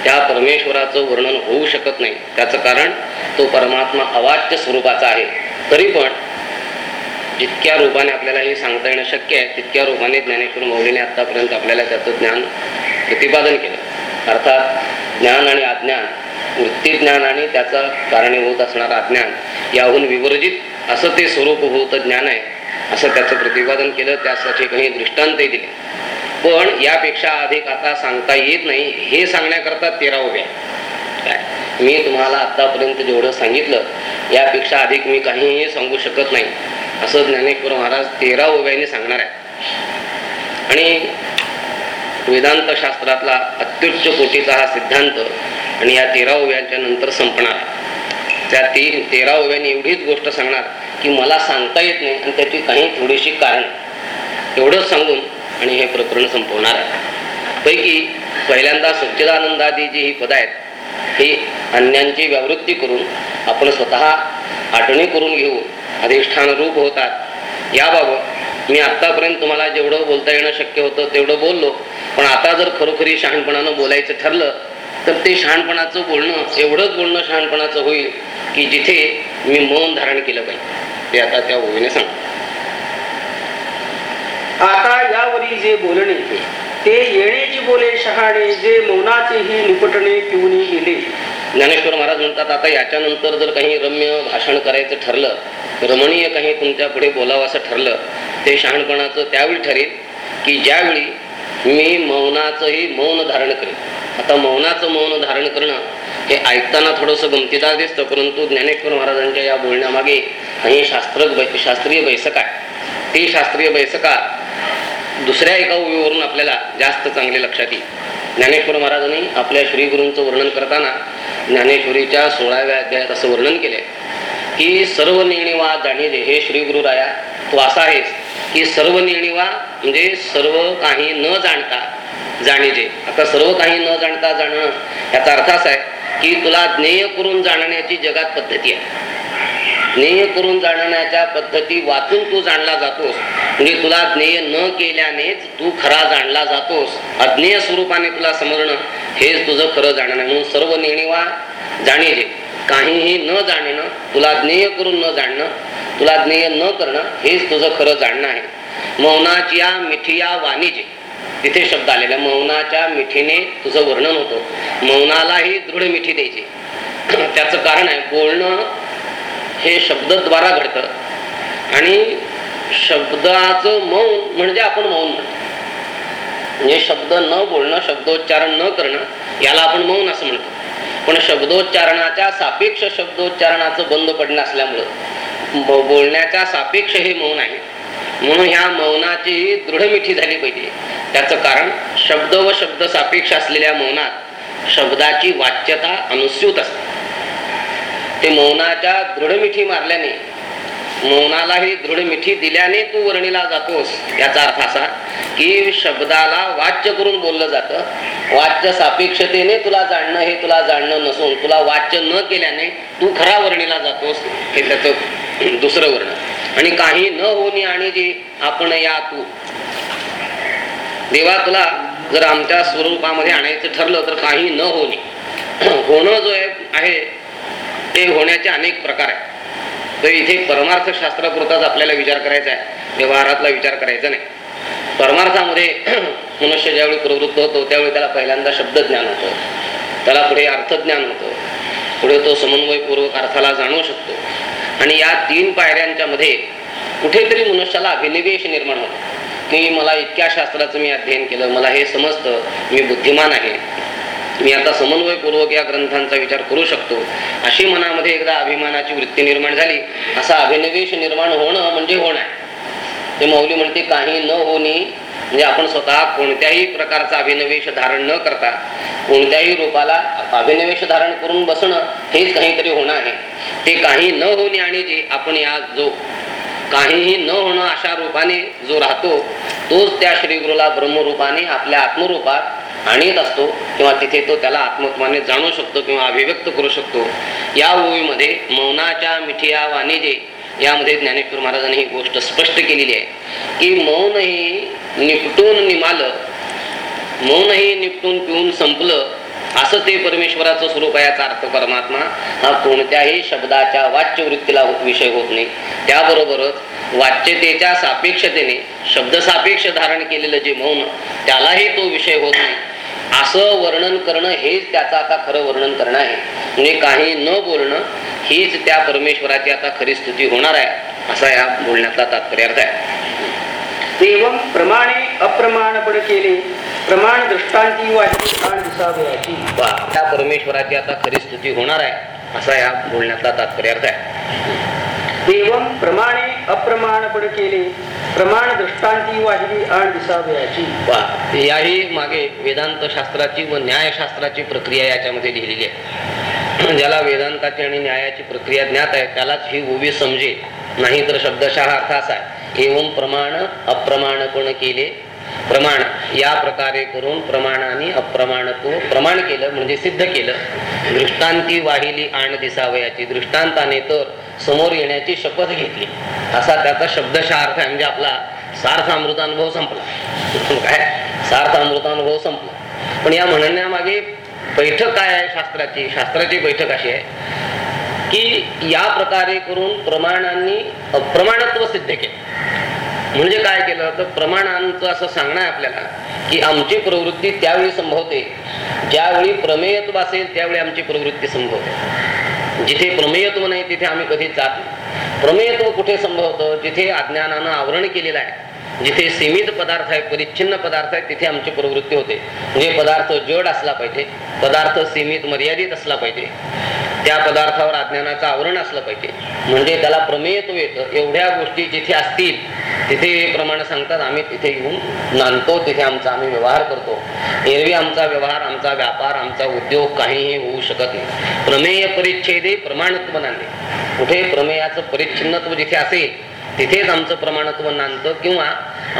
त्या परमेश्वराचं वर्णन होऊ शकत नाही. त्याचं कारण तो परमात्मा अवाच्य स्वरूपाचा आहे. तरी पण जितक्या रूपाने आपल्याला हे सांगता येणं शक्य आहे तितक्या रूपाने ज्ञानेश्वर मौलीने आतापर्यंत आपल्याला त्याचं ज्ञान प्रतिपादन केलं. अर्थात ज्ञान आणि अज्ञान वृत्ती ज्ञान आणि त्याचा कारणीभूत असणारं अज्ञान याहून विवर्जित असं ते स्वरूपभूत ज्ञान आहे असं त्याचं प्रतिपादन केलं त्यासाठी काही दृष्टांतही दिले. पण यापेक्षा अधिक आता सांगता येत नाही हे सांगण्याकरता तेरा आहे काय? मी तुम्हाला आतापर्यंत जेवढं सांगितलं यापेक्षा अधिक मी काहीही सांगू शकत नाही. असं ज्ञानेश्वर महाराज तेरा ओव्याने सांगणार आहे आणि वेदांत शास्त्रातला अत्युच्च कोटीचा हा सिद्धांत आणि या तेरा ओव्यांच्या नंतर संपणार. त्या ते तेरा ओव्याने एवढीच गोष्ट सांगणार की मला सांगता येत नाही आणि त्याची काही थोडीशी कारण. एवढंच सांगून आणि हे प्रकरण संपवणार आहे. पैकी पहिल्यांदा सच्चिदानंदादी जी ही पद आहेत. ही अन्यांची व्यावृत्ती करून आपण स्वतः आठवणी करून घेऊन अधिष्ठान रूप होतात. याबाबत मी आतापर्यंत तुम्हाला जेवढं बोलता येणं शक्य होतं तेवढं बोललो. पण आता जर खरोखरी शहाणपणानं बोलायचं ठरलं तर ते शहाणपणाचं बोलणं एवढंच बोलणं शहाणपणाचं होईल की जिथे मी मौन धारण केलं पाहिजे. ते आता त्या ओळीने सांग आता यावरील जे बोलणे ते येण्याची बोले शहाणे जे मौनाचेही निपटणे पिऊनी गेले ज्ञानेश्वर महाराज म्हणतात आता याच्यानंतर जर काही रम्य भाषण करायचं ठरलं रमणीय काही तुमच्यापुढे बोलावं असं ठरलं ते शहाणपणाचं त्यावेळी ठरेल की ज्यावेळी मी मौनाचंही मौन धारण करेन. आता मौनाचं मौन धारण करणं हे ऐकताना थोडंसं गमतीदार दिसतं परंतु ज्ञानेश्वर महाराजांच्या या बोलण्यामागे काही शास्त्र बै- शास्त्रीय बैसक आहे. ती शास्त्रीय बैसका दुसऱ्या एका ओळीवरून आपल्याला जास्त चांगले लक्षात येईल. ज्ञानेश्वर महाराजांनी आपल्या श्रीगुरूंचं वर्णन करताना ज्ञानेश्वरीच्या सोळाव्या अध्यायात असं वर्णन केलंय. की सर्व निर्णिवा जाणीजे हे श्रीगुरु राया तू असा आहेस की सर्व निर्णिवा म्हणजे सर्व काही न जाणता जाणीजे. आता सर्व काही न जाणता जाणणं याचा अर्थ असा आहे की तुला ज्ञेय करून जाणण्याची जगात पद्धती आहे. ज्ञेय करून जाणण्याच्या पद्धती वाचून तू जाणला जातोस. म्हणजे तुला ज्ञेय न केल्यानेच तू खरा जाणला जातोस. अज्ञेय स्वरूपाने तुला समजणं हेच तुझं खरं जाणणं आहे. म्हणून सर्व नेणीवा जाणीजे काहीही न जाणणं तुला ज्ञेय करून न जाणणं तुला ज्ञेय न करणं हेच तुझं खरं जाणणं आहे. मौनाच्या मिठिया वाणीजे. तिथे शब्द आलेला मौनाच्या मिठीने तुझं वर्णन होतं. मौनालाही दृढ मिठी द्यायची. त्याचं कारण आहे बोलणं हे शब्दद्वारा घडतं. आणि शब्दाचं मौन म्हणजे आपण मौन म्हणतो. म्हणजे शब्द न बोलणं शब्दोच्चारण न करणं याला आपण मौन असं म्हणतो. पण शब्दोच्चारणाच्या सापेक्ष शब्दोच्चारणाचं बंद पडणं असल्यामुळं बोलण्याच्या सापेक्ष हे मौन आहे. म्हणून ह्या मौनाची दृढमिठी झाली पाहिजे. त्याचं कारण शब्द व शब्द सापेक्ष असलेल्या मौनात शब्दाची वाच्यता अनुस्यूत असते. ते मौनाच्या दृढमिठी मारल्याने मौनालाही दृढमिठी दिल्याने तू वर्णीला जातोस. याचा अर्थ असा की शब्दाला वाच्य करून बोललं जातं. वाच्य सापेक्षतेने तुला जाणणं हे तुला जाणणं नसून तुला वाच्य न केल्याने तू खरा वर्णीला जातोस हे त्याचं दुसरं वर्ण आणि काही न होणी आणि जे आपण या तू. देवा तुला जर आमच्या स्वरूपामध्ये आणायचं ठरलं तर काही न होणे. होणं जो आहे ते होण्याचे अनेक प्रकार आहेत. तर इथे परमार्थ शास्त्रापुरताच आपल्याला विचार करायचा आहे. व्यवहारातला विचार करायचा नाही. परमार्थामध्ये मनुष्य ज्यावेळी प्रवृत्त होतो त्यावेळी त्याला पहिल्यांदा शब्द ज्ञान होतं. त्याला पुढे अर्थज्ञान होतं. पुढे तो समन्वयपूर्वक अर्थाला जाणू शकतो. आणि या तीन पायऱ्यांच्या मध्ये कुठेतरी मनुष्याला अभिनिवेश निर्माण होतो. की मला इतक्या शास्त्राचं मी अध्ययन केलं मला हे समजतं मी बुद्धिमान आहे. मी आता समन्वयपूर्वक या ग्रंथांचा विचार करू शकतो. अशी मनामध्ये एकदा अभिमानाची वृत्ती निर्माण झाली. असा अभिनिवेश निर्माण होणं म्हणजे होणं आहे. ते मौली म्हणते काही न होणे म्हणजे आपण स्वतः कोणत्याही प्रकारचा अभिनवेश धारण न करता कोणत्याही रूपाला अभिनवेश धारण करून बसणं हेच काहीतरी होणं आहे. ते काही न होणे आणि जे आपण या जो काहीही न होणं अशा रूपाने जो राहतो तोच त्या श्रीगुरुला ब्रह्मरूपाने आपल्या आत्मरूपात आणीत असतो किंवा तिथे तो त्याला आत्मत्वाने जाणू शकतो किंवा अभिव्यक्त करू शकतो. या ओळीमध्ये मौनाच्या मिठिया वाणिजे यामध्ये ज्ञानेश्वर महाराजांनी ही गोष्ट स्पष्ट केलेली आहे की मौनही निपटून निमालं मौनही निपटून पिऊन संपलं असं ते परमेश्वराचं स्वरूप आहे याचा अर्थ परमात्मा. हा कोणत्याही शब्दाच्या वाच्यवृत्तीला हो- विषय होत नाही. त्याबरोबरच वाच्यतेच्या सापेक्षतेने शब्द सापेक्ष धारण केलेलं जे मौन त्यालाही तो विषय होत नाही. असं वर्णन करणं हेच त्याचं आता खरं वर्णन करणं आहे. म्हणजे काही न बोलणं हीच त्या परमेश्वराची आता खरी स्तुती होणार आहे असा या बोलण्यातला तात्पर्य अर्थ आहे एवं प्रमाणे अप्रमाणपण केले. प्रमाण दृष्टांती वाहिली प्राण दिसावयाची वा त्या परमेश्वराची आता खरी स्तुती होणार आहे असा या बोलण्याचा तात्पर्य अर्थ आहे. एवं प्रमाणे अप्रमाणपण केले. प्रमाण दृष्टांती वाहिली आण दिसावयाची वा याही मागे वेदांत शास्त्राची व न्यायशास्त्राची प्रक्रिया याच्यामध्ये लिहिलेली आहे. ज्याला वेदांताची आणि न्यायाची प्रक्रिया ज्ञात आहे त्यालाच ही ओवी समजे. नाही तर शब्दशः अर्थ असा आहे. एवं प्रमाण अप्रमाणपण केले. प्रमाण या प्रकारे करून प्रमाणाने अप्रमाणत्व प्रमाण केलं म्हणजे सिद्ध केलं. दृष्टांती वाहिली आण दिसावयाची. दृष्टांताने तर समोर येण्याची शपथ घेतली. असा त्याचा शब्दशः अर्थ आहे. म्हणजे आपला सार्थ अमृतानुभव संपला. काय? सार्थ अमृतानुभव संपला. पण या म्हणण्यामागे बैठक काय आहे शास्त्राची? शास्त्राची बैठक अशी आहे की या प्रकारे करून प्रमाणांनी अप्रमाणत्व सिद्ध केलं. म्हणजे काय केलं? तर प्रमाणांचं असं सांगणं आहे आपल्याला की आमची प्रवृत्ती त्यावेळी संभवते. ज्यावेळी प्रमेयत्व असेल त्यावेळी आमची प्रवृत्ती संभवते. जिथे प्रमेयत्व नाही तिथे आम्ही कधीच जात नाही. प्रमेयत्व कुठे संभवतं? जिथे अज्ञानानं आवरण केलेलं आहे. जिथे सीमित पदार्थ आहे परिच्छिन्न पदार्थ आहे तिथे आमची प्रवृत्ती होते. म्हणजे पदार्थ जड असला पाहिजे पदार्थ सीमित मर्यादित असला पाहिजे. त्या पदार्थावर अज्ञानाचं आवरण असलं पाहिजे. म्हणजे त्याला प्रमेयत्व येतं. एवढ्या गोष्टी जिथे असतील तिथे प्रमाण सांगतात आम्ही तिथे येऊन नांदतो तिथे आमचा आम्ही व्यवहार करतो. एरवी आमचा व्यवहार आमचा व्यापार आमचा उद्योग काहीही होऊ शकत नाही. प्रमेय परिच्छेदे प्रमाणत्व नांदे. कुठे प्रमेयाचं परिच्छिन्नत्व जिथे असेल तिथेच आमचं प्रमाणत्व नांदतं किंवा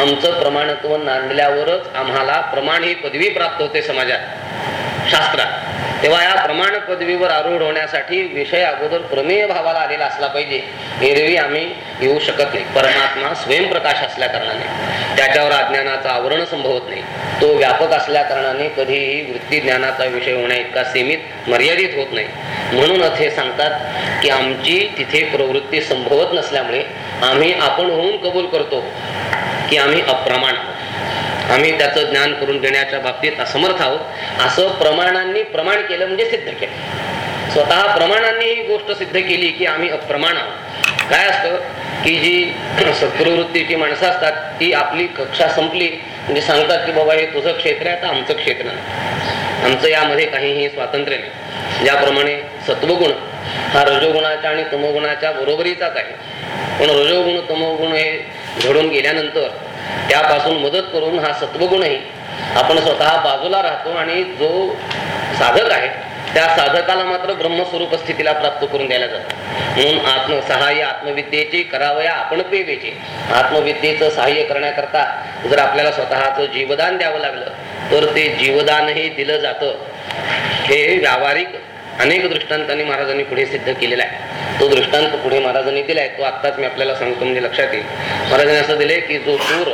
आमचं प्रमाणत्व नांदल्यावरच आम्हाला प्रमाण ही पदवी प्राप्त होते समाजात शास्त्रात. तेव्हा या प्रमाण पदवीवर आरूढ होण्यासाठी विषय अगोदर प्रमेय भावाला आलेला असला पाहिजे. एरवी आम्ही येऊ शकत नाही. परमात्मा स्वयंप्रकाश असल्या कारणाने. त्याच्यावर अज्ञानाचं आवरण संभवत नाही. तो व्यापक असल्या कारणाने कधीही वृत्ती ज्ञानाचा विषय होण्या इतका सीमित मर्यादित होत नाही. म्हणूनच हे सांगतात की आमची तिथे प्रवृत्ती संभवत नसल्यामुळे आम्ही आपण होऊन कबूल करतो की आम्ही अप्रमाण आहोत. आम्ही त्याचं ज्ञान करून देण्याच्या बाबतीत असमर्थ आहोत. असं प्रमाणांनी प्रमाण केलं म्हणजे सिद्ध केलं. स्वतः प्रमाणांनी ही गोष्ट सिद्ध केली की आम्ही अप्रमाण आहोत. काय असतं? की जी सत्प्रवृत्तीची माणसं असतात ती आपली कक्षा संपली. म्हणजे सांगतात की बाबा हे तुझं क्षेत्र आहे तर आमचं क्षेत्र नाही. आमचं यामध्ये काहीही स्वातंत्र्य नाही. ज्याप्रमाणे सत्वगुण हा रजोगुणाच्या आणि तमोगुणाच्या बरोबरीचाच आहे. पण रजोगुण तमोगुण हे घडून गेल्यानंतर त्यापासून मदत करून हा सत्वगुणही आपण स्वतः बाजूला राहतो आणि जो साधक आहे त्या साधकाला मात्र ब्रह्मस्वरूप स्थितीला प्राप्त करून द्यायला जातं. म्हणून आत्म सहाय्य आत्मविद्येचे करावया आपण पेवेचे आत्मविद्येचं सहाय्य करण्याकरता जर आपल्याला स्वतःचं जीवदान द्यावं लागलं तर ते जीवदानही दिलं जातं. हे व्यावहारिक अनेक दृष्टांतांनी महाराजांनी पुढे सिद्ध केलेला आहे. तो दृष्टांत पुढे महाराजांनी दिलाय तो आत्ताच मी आपल्याला सांगतो म्हणजे लक्षात येईल. महाराजांनी असं दिले की जो सूर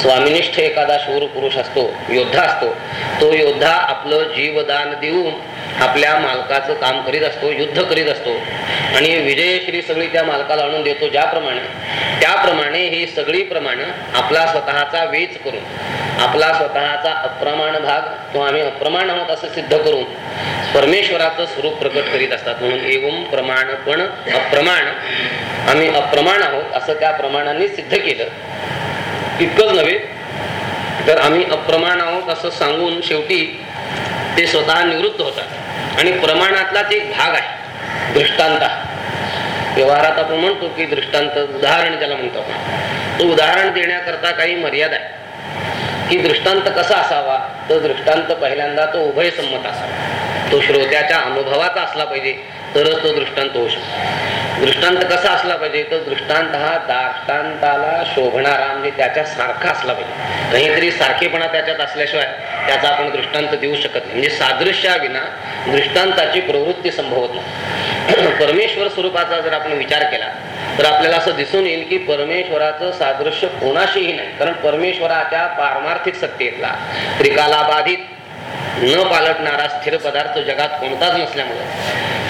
स्वामिनिष्ठ एखादा शूर पुरुष असतो योद्धा असतो तो योद्धा आपलं जीवदान देऊन आपल्या मालकाचं काम करीत असतो युद्ध करीत असतो. आणि विजयश्री सगळी त्या मालकाला आणून देतो ज्याप्रमाणे त्याप्रमाणे ही सगळी प्रमाण आपला स्वतःचा वेच करून आपला स्वतःचा अप्रमाण भाग किंवा आम्ही अप्रमाण आहोत असं सिद्ध करून परमेश्वराचं स्वरूप प्रकट करीत असतात. म्हणून एवम प्रमाण पण अप्रमाण आम्ही अप्रमाण आहोत असं त्या प्रमाणाने सिद्ध केलं. इतकंच नव्हे तर आम्ही अप्रमाण आहोत असं सांगून शेवटी ते स्वतः निवृत्त होतात. आणि प्रमाणातलाच एक भाग आहे दृष्टांत. व्यवहारात आपण म्हणतो की दृष्टांत उदाहरण ज्याला म्हणतो आपण. तो उदाहरण देण्याकरता काही मर्यादा आहे की दृष्टांत कसा असावा तर दृष्टांत पहिल्यांदा तो उभय संमत असावा. तो श्रोत्याच्या अनुभवाचा असला पाहिजे तरच तो दृष्टांत होऊ शकतो. दृष्टांत कसा असला पाहिजे तो दृष्टांत हा दाष्टांताला शोभणारा म्हणजे त्याच्या सारखा असला पाहिजे. काहीतरी सारखेपणा त्याच्यात असल्याशिवाय त्याचा आपण दृष्टांत देऊ शकत नाही. म्हणजे सादृश्याविना दृष्टांताची प्रवृत्ती संभवत नाही. परमेश्वर स्वरूपाचा जर आपण विचार केला तर आपल्याला असं दिसून येईल की परमेश्वराचं सादृश्य कोणाशीही नाही. कारण परमेश्वराच्या पारमार्थिक सत्तेतला त्रिकाला बाधित न पालटणारा स्थिर पदार्थ जगात कोणताच नसल्यामुळे.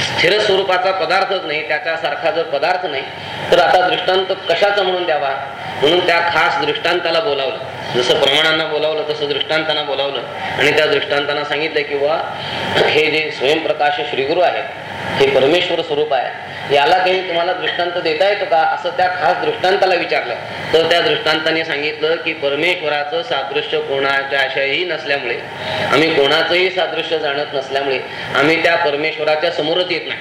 स्थिर स्वरूपाचा पदार्थच नाही त्याच्यासारखा जर पदार्थ नाही तर आता दृष्टांत कशाचा म्हणून द्यावा? म्हणून त्या खास दृष्टांताला बोलावलं. जसं प्रमाणांना बोलावलं तसं दृष्टांतांना बोलावलं. आणि त्या दृष्टांतांना सांगितलं की किंवा हे जे स्वयंप्रकाश श्रीगुरु आहेत हे परमेश्वर स्वरूप आहे. याला काही तुम्हाला दृष्टांत देता येतो का? असं त्या खास दृष्टांताला विचारलं. तर त्या दृष्टांताने सांगितलं की परमेश्वराचं सादृश्य कोणाच्याशाही नसल्यामुळे आम्ही कोणाचंही सादृश्य जाणत नसल्यामुळे आम्ही त्या परमेश्वराच्या समोरच येत नाही.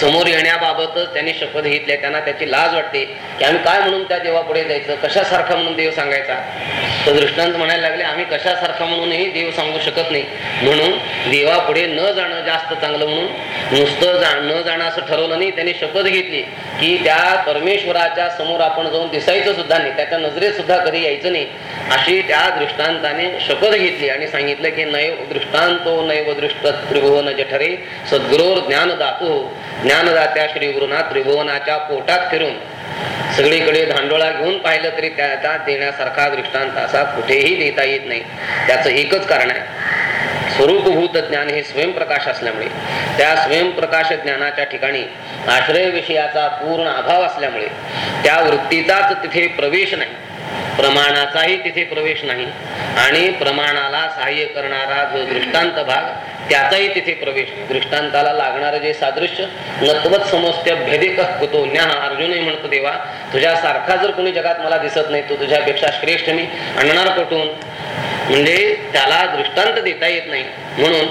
समोर येण्याबाबतच त्यांनी शपथ घेतली त्यांना त्याची लाज वाटते. की आम्ही काय म्हणून त्या देवापुढे जायचं? कशासारखा म्हणून देव सांगायचा? तर दृष्टांत म्हणायला लागले आम्ही कशासारखा म्हणूनही देव सांगू शकत नाही. म्हणून देवापुढे न जाणं जास्त चांगलं म्हणून नुसतं जा न जाणं असं ठरवलं नाही. त्यांनी शपथ घेतली की त्या परमेश्वराच्या समोर आपण जाऊन दिसायचं सुद्धा नाही. त्याच्या नजरेत सुद्धा कधी यायचं नाही. अशी त्या दृष्टांताने शपथ घेतली आणि सांगितलं की नैव दृष्टांतो नैव दृष्ट त्रिभुवन जठरे सद्गुरोर ज्ञान दातो ज्ञानदात्या श्री गुरुनाथ त्रिभुवनाच्या पोटात फिरून सगळीकडे धांडोळा घेऊन पाहिलं तरी त्याचा देण्यासारखा दृष्टांत असा कुठेही देता येत नाही. त्याचं एकच कारण आहे. स्वरूपभूत ज्ञान हे स्वयंप्रकाश असल्यामुळे. त्या स्वयंप्रकाश ज्ञानाच्या ठिकाणी आश्रय विषयाचा पूर्ण अभाव असल्यामुळे त्या वृत्तीचाच तिथे प्रवेश नाही. प्रमाणाचाही तिथे प्रवेश नाही. आणि प्रमाणाला सहाय्य करणारा जो दृष्टांत भाग त्याचाही तिथे प्रवेश. दृष्टांताला लागणारं जे सादृश्य नत्वत समस्त्य भेदिक होतो न्या अर्जुनही म्हणतो देवा तुझ्यासारखा जर कोणी जगात मला दिसत नाही तो तुझ्यापेक्षा श्रेष्ठ मी आणणार कुठून? म्हणजे त्याला दृष्टांत देता येत नाही. म्हणून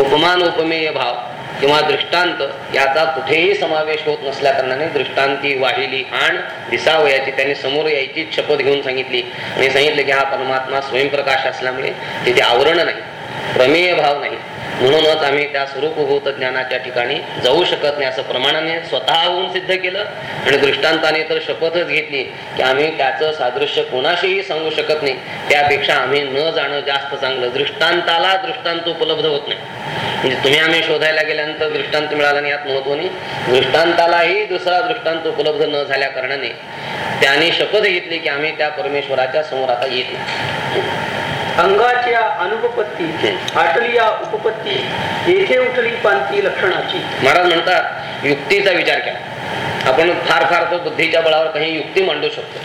उपमान उपमेय भाव किंवा दृष्टांत याचा कुठेही समावेश होत नसल्या कारणाने दृष्टांती वाहिली आण दिसावयाची त्याने समोर यायची शपथ घेऊन सांगितली. आणि सांगितलं की हा परमात्मा स्वयंप्रकाश असल्यामुळे तिथे आवरण नाही. प्रमेय भाव नाही. म्हणूनच आम्ही त्या स्वरूपभूत ज्ञानाच्या ठिकाणी जाऊ शकत नाही असं प्रमाणाने स्वतःहून सिद्ध केलं आणि दृष्टांताने तर शपथच घेतली की आम्ही त्याचं सादृश्य कोणाशीही सांगू शकत नाही. त्यापेक्षा आम्ही न जाणं जास्त चांगलं. दृष्टांताला दृष्टांत उपलब्ध होत नाही. म्हणजे तुम्ही आम्ही शोधायला गेल्यानंतर दृष्टांत मिळाला नाही यात महत्त्व नाही. दृष्टांतालाही दुसरा दृष्टांत उपलब्ध न झाल्या कारणाने त्याने शपथ घेतली की आम्ही त्या परमेश्वराच्या समोर आता येत नाही. अंगाच्या अनुपपत्ती आटली या उपपत्ती येथे उठली पांती लक्षणाची. महाराज म्हणतात युक्तीचा विचार केला. आपण फार फार तो बुद्धीच्या बळावर काही युक्ती मांडू शकतो.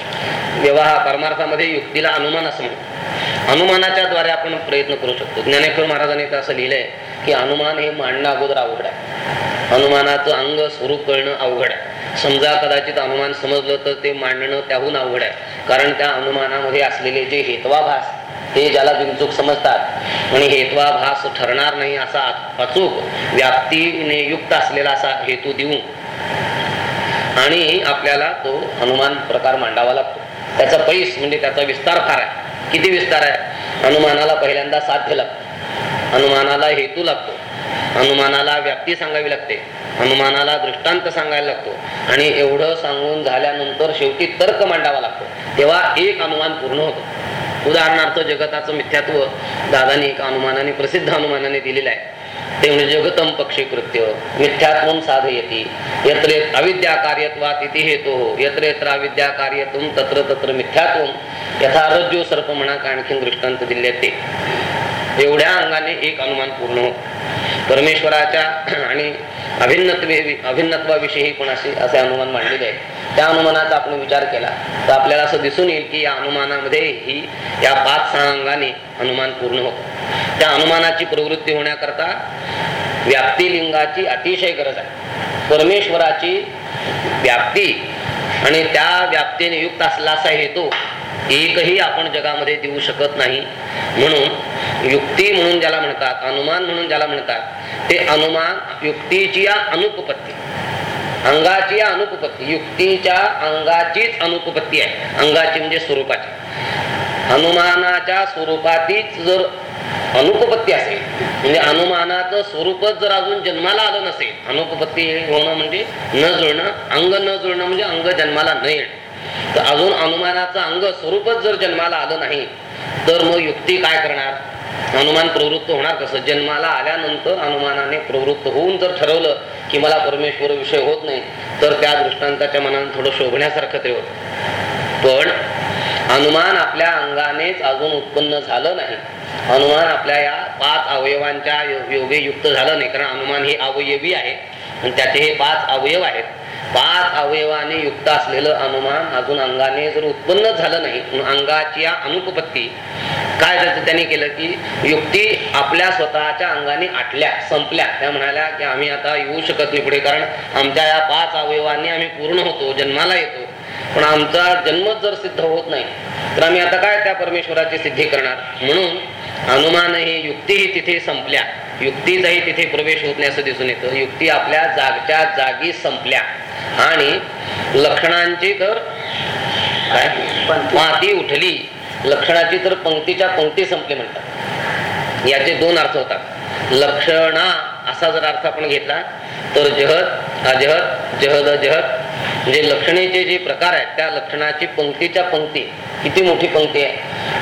व्यवहार परमार्थामध्ये युक्तीला अनुमान असं म्हणतो अनुमानाच्या द्वारे आपण प्रयत्न करू शकतो. ज्ञानेश्वर महाराजांनी तर असं लिहिलंय की अनुमान हे मांडणं अगोदर अवघड आहे. अनुमानाचं अंग स्वरूप कळणं अवघड आहे. समजा कदाचित अनुमान समजलं तर ते मांडणं त्याहून अवघड आहे. कारण त्या अनुमानामध्ये असलेले जे हेत्वाभास ते ज्याला बिनचूक समजतात. आणि हेत्वाभास ठरणार नाही असा अचूक व्याप्तीने युक्त असलेला असा हेतू देऊन आणि आपल्याला तो अनुमान प्रकार मांडावा लागतो. त्याचा पैस म्हणजे त्याचा विस्तार फार आहे. किती विस्तार आहे? अनुमानाला पहिल्यांदा साध्य लागतो. अनुमानाला हेतू लागतो. अनुमानाला व्याप्ती सांगावी लागते. अनुमानाला दृष्टांत सांगायला लागतो. आणि एवढं सांगून झाल्यानंतर शेवटी तर्क मांडावा लागतो. तेव्हा एक अनुमान पूर्ण होतं. उदाहरणार्थ जगताचं मिथ्यात्व दादाने एका अनुमानाने प्रसिद्ध अनुमानाने दिलेलं आहे. ते म्हणजे जगतम पक्षी कृत्य. मिथ्यात्वम साधयती. यत्र अविद्या कार्यत्वा तिथे हेतो. यत्र यत्र अविद्या कार्यत्वम तत्र तत्र मिथ्यात्वम यथा रज्जो सर्प म्हणा का आणखीन दृष्टांत दिले ते. एवढ्या अंगाने एक अनुमान पूर्ण होत परमेश्वराच्या आणि अभिन्नत्वे अभिन्नत्वाविषयी पण असे असे अनुमान मांडलेले आहेत. त्या अनुमानाचा आपण विचार केला तर आपल्याला असं दिसून येईल की या अनुमानामध्ये ही या पाच सहा अंगाने अनुमान पूर्ण होतं त्या अनुमानाची प्रवृत्ती होण्याकरता व्याप्तिलिंगाची अतिशय गरज आहे. परमेश्वराची व्याप्ती आणि त्या व्याप्तीने युक्त असला असा हेतू एकही आपण जगामध्ये देऊ शकत नाही. म्हणून युक्ती म्हणून ज्याला म्हणतात अनुमान म्हणून ज्याला म्हणतात ते अनुमान युक्तीची या अनुपपत्ती. अंगाची या अनुपपत्ती युक्तीच्या अंगाचीच अनुपपत्ती आहे. अंगाची म्हणजे स्वरूपाची. अनुमानाच्या स्वरूपातीच जर अनुपपत्ती असेल म्हणजे अनुमानाचं स्वरूपच जर अजून जन्माला आलं नसेल अनुपपत्ती होणं म्हणजे न जुळणं अंग न जुळणं म्हणजे अंग जन्माला न येणं. तर अजून अनुमानाचं अंग स्वरूपच जर जन्माला आलं नाही तर मग युक्ती काय करणार? अनुमान प्रवृत्त होणार कसं? जन्माला आल्यानंतर अनुमानाने प्रवृत्त होऊन जर ठरवलं की मला परमेश्वर विषय होत नाही तर त्या दृष्टांताच्या मनानं थोडं शोभण्यासारखं ते होत. पण हनुमान आपल्या अंगानेच अजून उत्पन्न झालं नाही. हनुमान आपल्या या पाच अवयवांच्या योगे युक्त झालं नाही. कारण अनुमान हे अवयवी आहे. आणि त्याचे हे पाच अवयव आहेत. पाच अवयवाने युक्त असलेलं अनुमान अजून अंगाने जर उत्पन्न झालं नाही म्हणून अंगाची या अनुपपत्ती काय त्याचं त्यांनी केलं की युक्ती आपल्या स्वतःच्या अंगाने आटल्या संपल्या. त्या म्हणाल्या की आम्ही आता येऊ शकत नाही पुढे कारण आमच्या या पाच अवयवांनी आम्ही पूर्ण होतो जन्माला येतो. पण आमचा जन्मच जर सिद्ध होत नाही तर आम्ही आता काय त्या परमेश्वराची सिद्धी करणार? म्हणून अनुमान ही युक्तीही तिथे संपल्या. युक्तीचाही तिथे प्रवेश होत नाही असं दिसून येतं. युक्ती आपल्या जागच्या जागी संपल्या. आणि लक्षणांची तर काय? माती उठली. लक्षणाची तर पंक्तीच्या पंक्ती संपली म्हणतात. याचे दोन अर्थ होतात. लक्षणा असा जर अर्थ आपण घेतला तर जहद अजहद जहद अजहद म्हणजे लक्षणेचे जे प्रकार आहेत त्या लक्षणाची पंक्तीच्या पंक्ती किती मोठी पंक्ती आहे?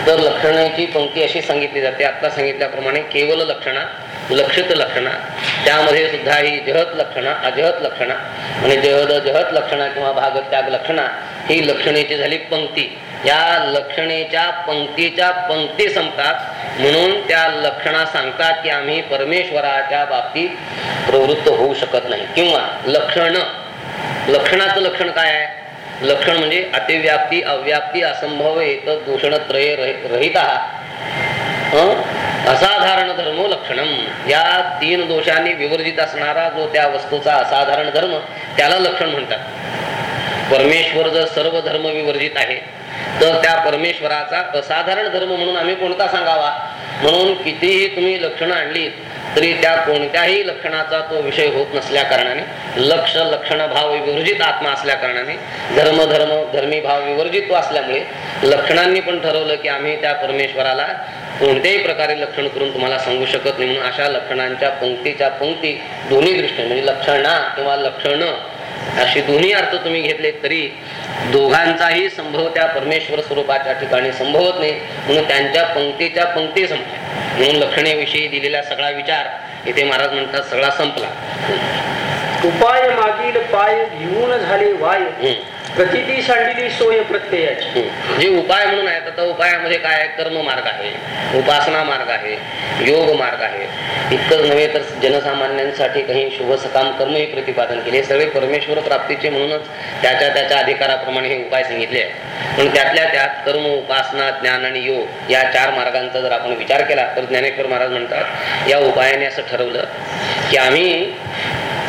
तर लक्षणाची पंक्ती अशी सांगितली जाते. आता सांगितल्याप्रमाणे केवल लक्षणा लक्षित लक्षणा त्यामध्ये सुद्धा ही जहत लक्षणा अजहत लक्षणा आणि जहद जहत लक्षणा किंवा भागत्याग लक्षणा ही लक्षणेची झाली पंक्ती. या लक्षणेच्या पंक्तीच्या पंक्ती संपतात. म्हणून त्या लक्षणा सांगतात की आम्ही परमेश्वराच्या बाबतीत प्रवृत्त होऊ शकत नाही. किंवा लक्षणं लक्षणाचं लक्षण काय आहे? लक्षण म्हणजे अतिव्याप्ती अव्याप्ती असंभव येत दूषणत्रय रहित. असाधारण धर्म लक्षणम या तीन दोषांनी विवर्जित असणारा जो त्या वस्तूचा असाधारण धर्म त्याला लक्षण म्हणतात. परमेश्वर जर सर्व धर्म विवर्जित आहे तर त्या परमेश्वराचा असाधारण धर्म म्हणून आम्ही कोणता सांगावा? म्हणून कितीही तुम्ही लक्षणं आणलीत तरी त्या कोणत्याही लक्षणाचा तो विषय होत नसल्या कारणाने लक्ष लक्षण भाव विवर्जित आत्मा असल्या कारणाने धर्म धर्म धर्मी भाव विवर्जित असल्यामुळे लक्षणांनी पण ठरवलं की आम्ही त्या परमेश्वराला कोणत्याही प्रकारे लक्षण करून तुम्हाला सांगू शकत नाही. म्हणून अशा लक्षणांच्या पंक्तीच्या पंक्ती दोन्ही दृष्टीने म्हणजे लक्षणा किंवा लक्षण अशी दोन्ही अर्थ तुम्ही घेतले तरी दोघांचाही संभव त्या परमेश्वर स्वरूपाच्या ठिकाणी संभवत नाही. म्हणून त्यांच्या पंक्तीच्या पंक्ती संपल्या. म्हणून लक्षणेविषयी दिलेला सगळा विचार इथे महाराज म्हणतात सगळा संपला. उपाय मागील पाय घेऊन झाले वाय. प्रतिती सांडिली सोय प्रत्ययाची. जे उपाय म्हणून आहेत आता उपायामध्ये काय आहे? कर्म मार्ग आहे उपासना मार्ग आहे योग मार्ग आहे. इतकंच नव्हे तर जनसामान्यांसाठी काही शुभ सकाम कर्मही प्रतिपादन केले. सगळे परमेश्वर प्राप्तीचे म्हणूनच त्याच्या त्याच्या अधिकाराप्रमाणे हे उपाय सांगितले आहेत. पण त्यातल्या त्यात कर्म उपासना ज्ञान आणि योग या चार मार्गांचा जर आपण विचार केला तर ज्ञानेश्वर महाराज म्हणतात या उपायाने असं ठरवलं की आम्ही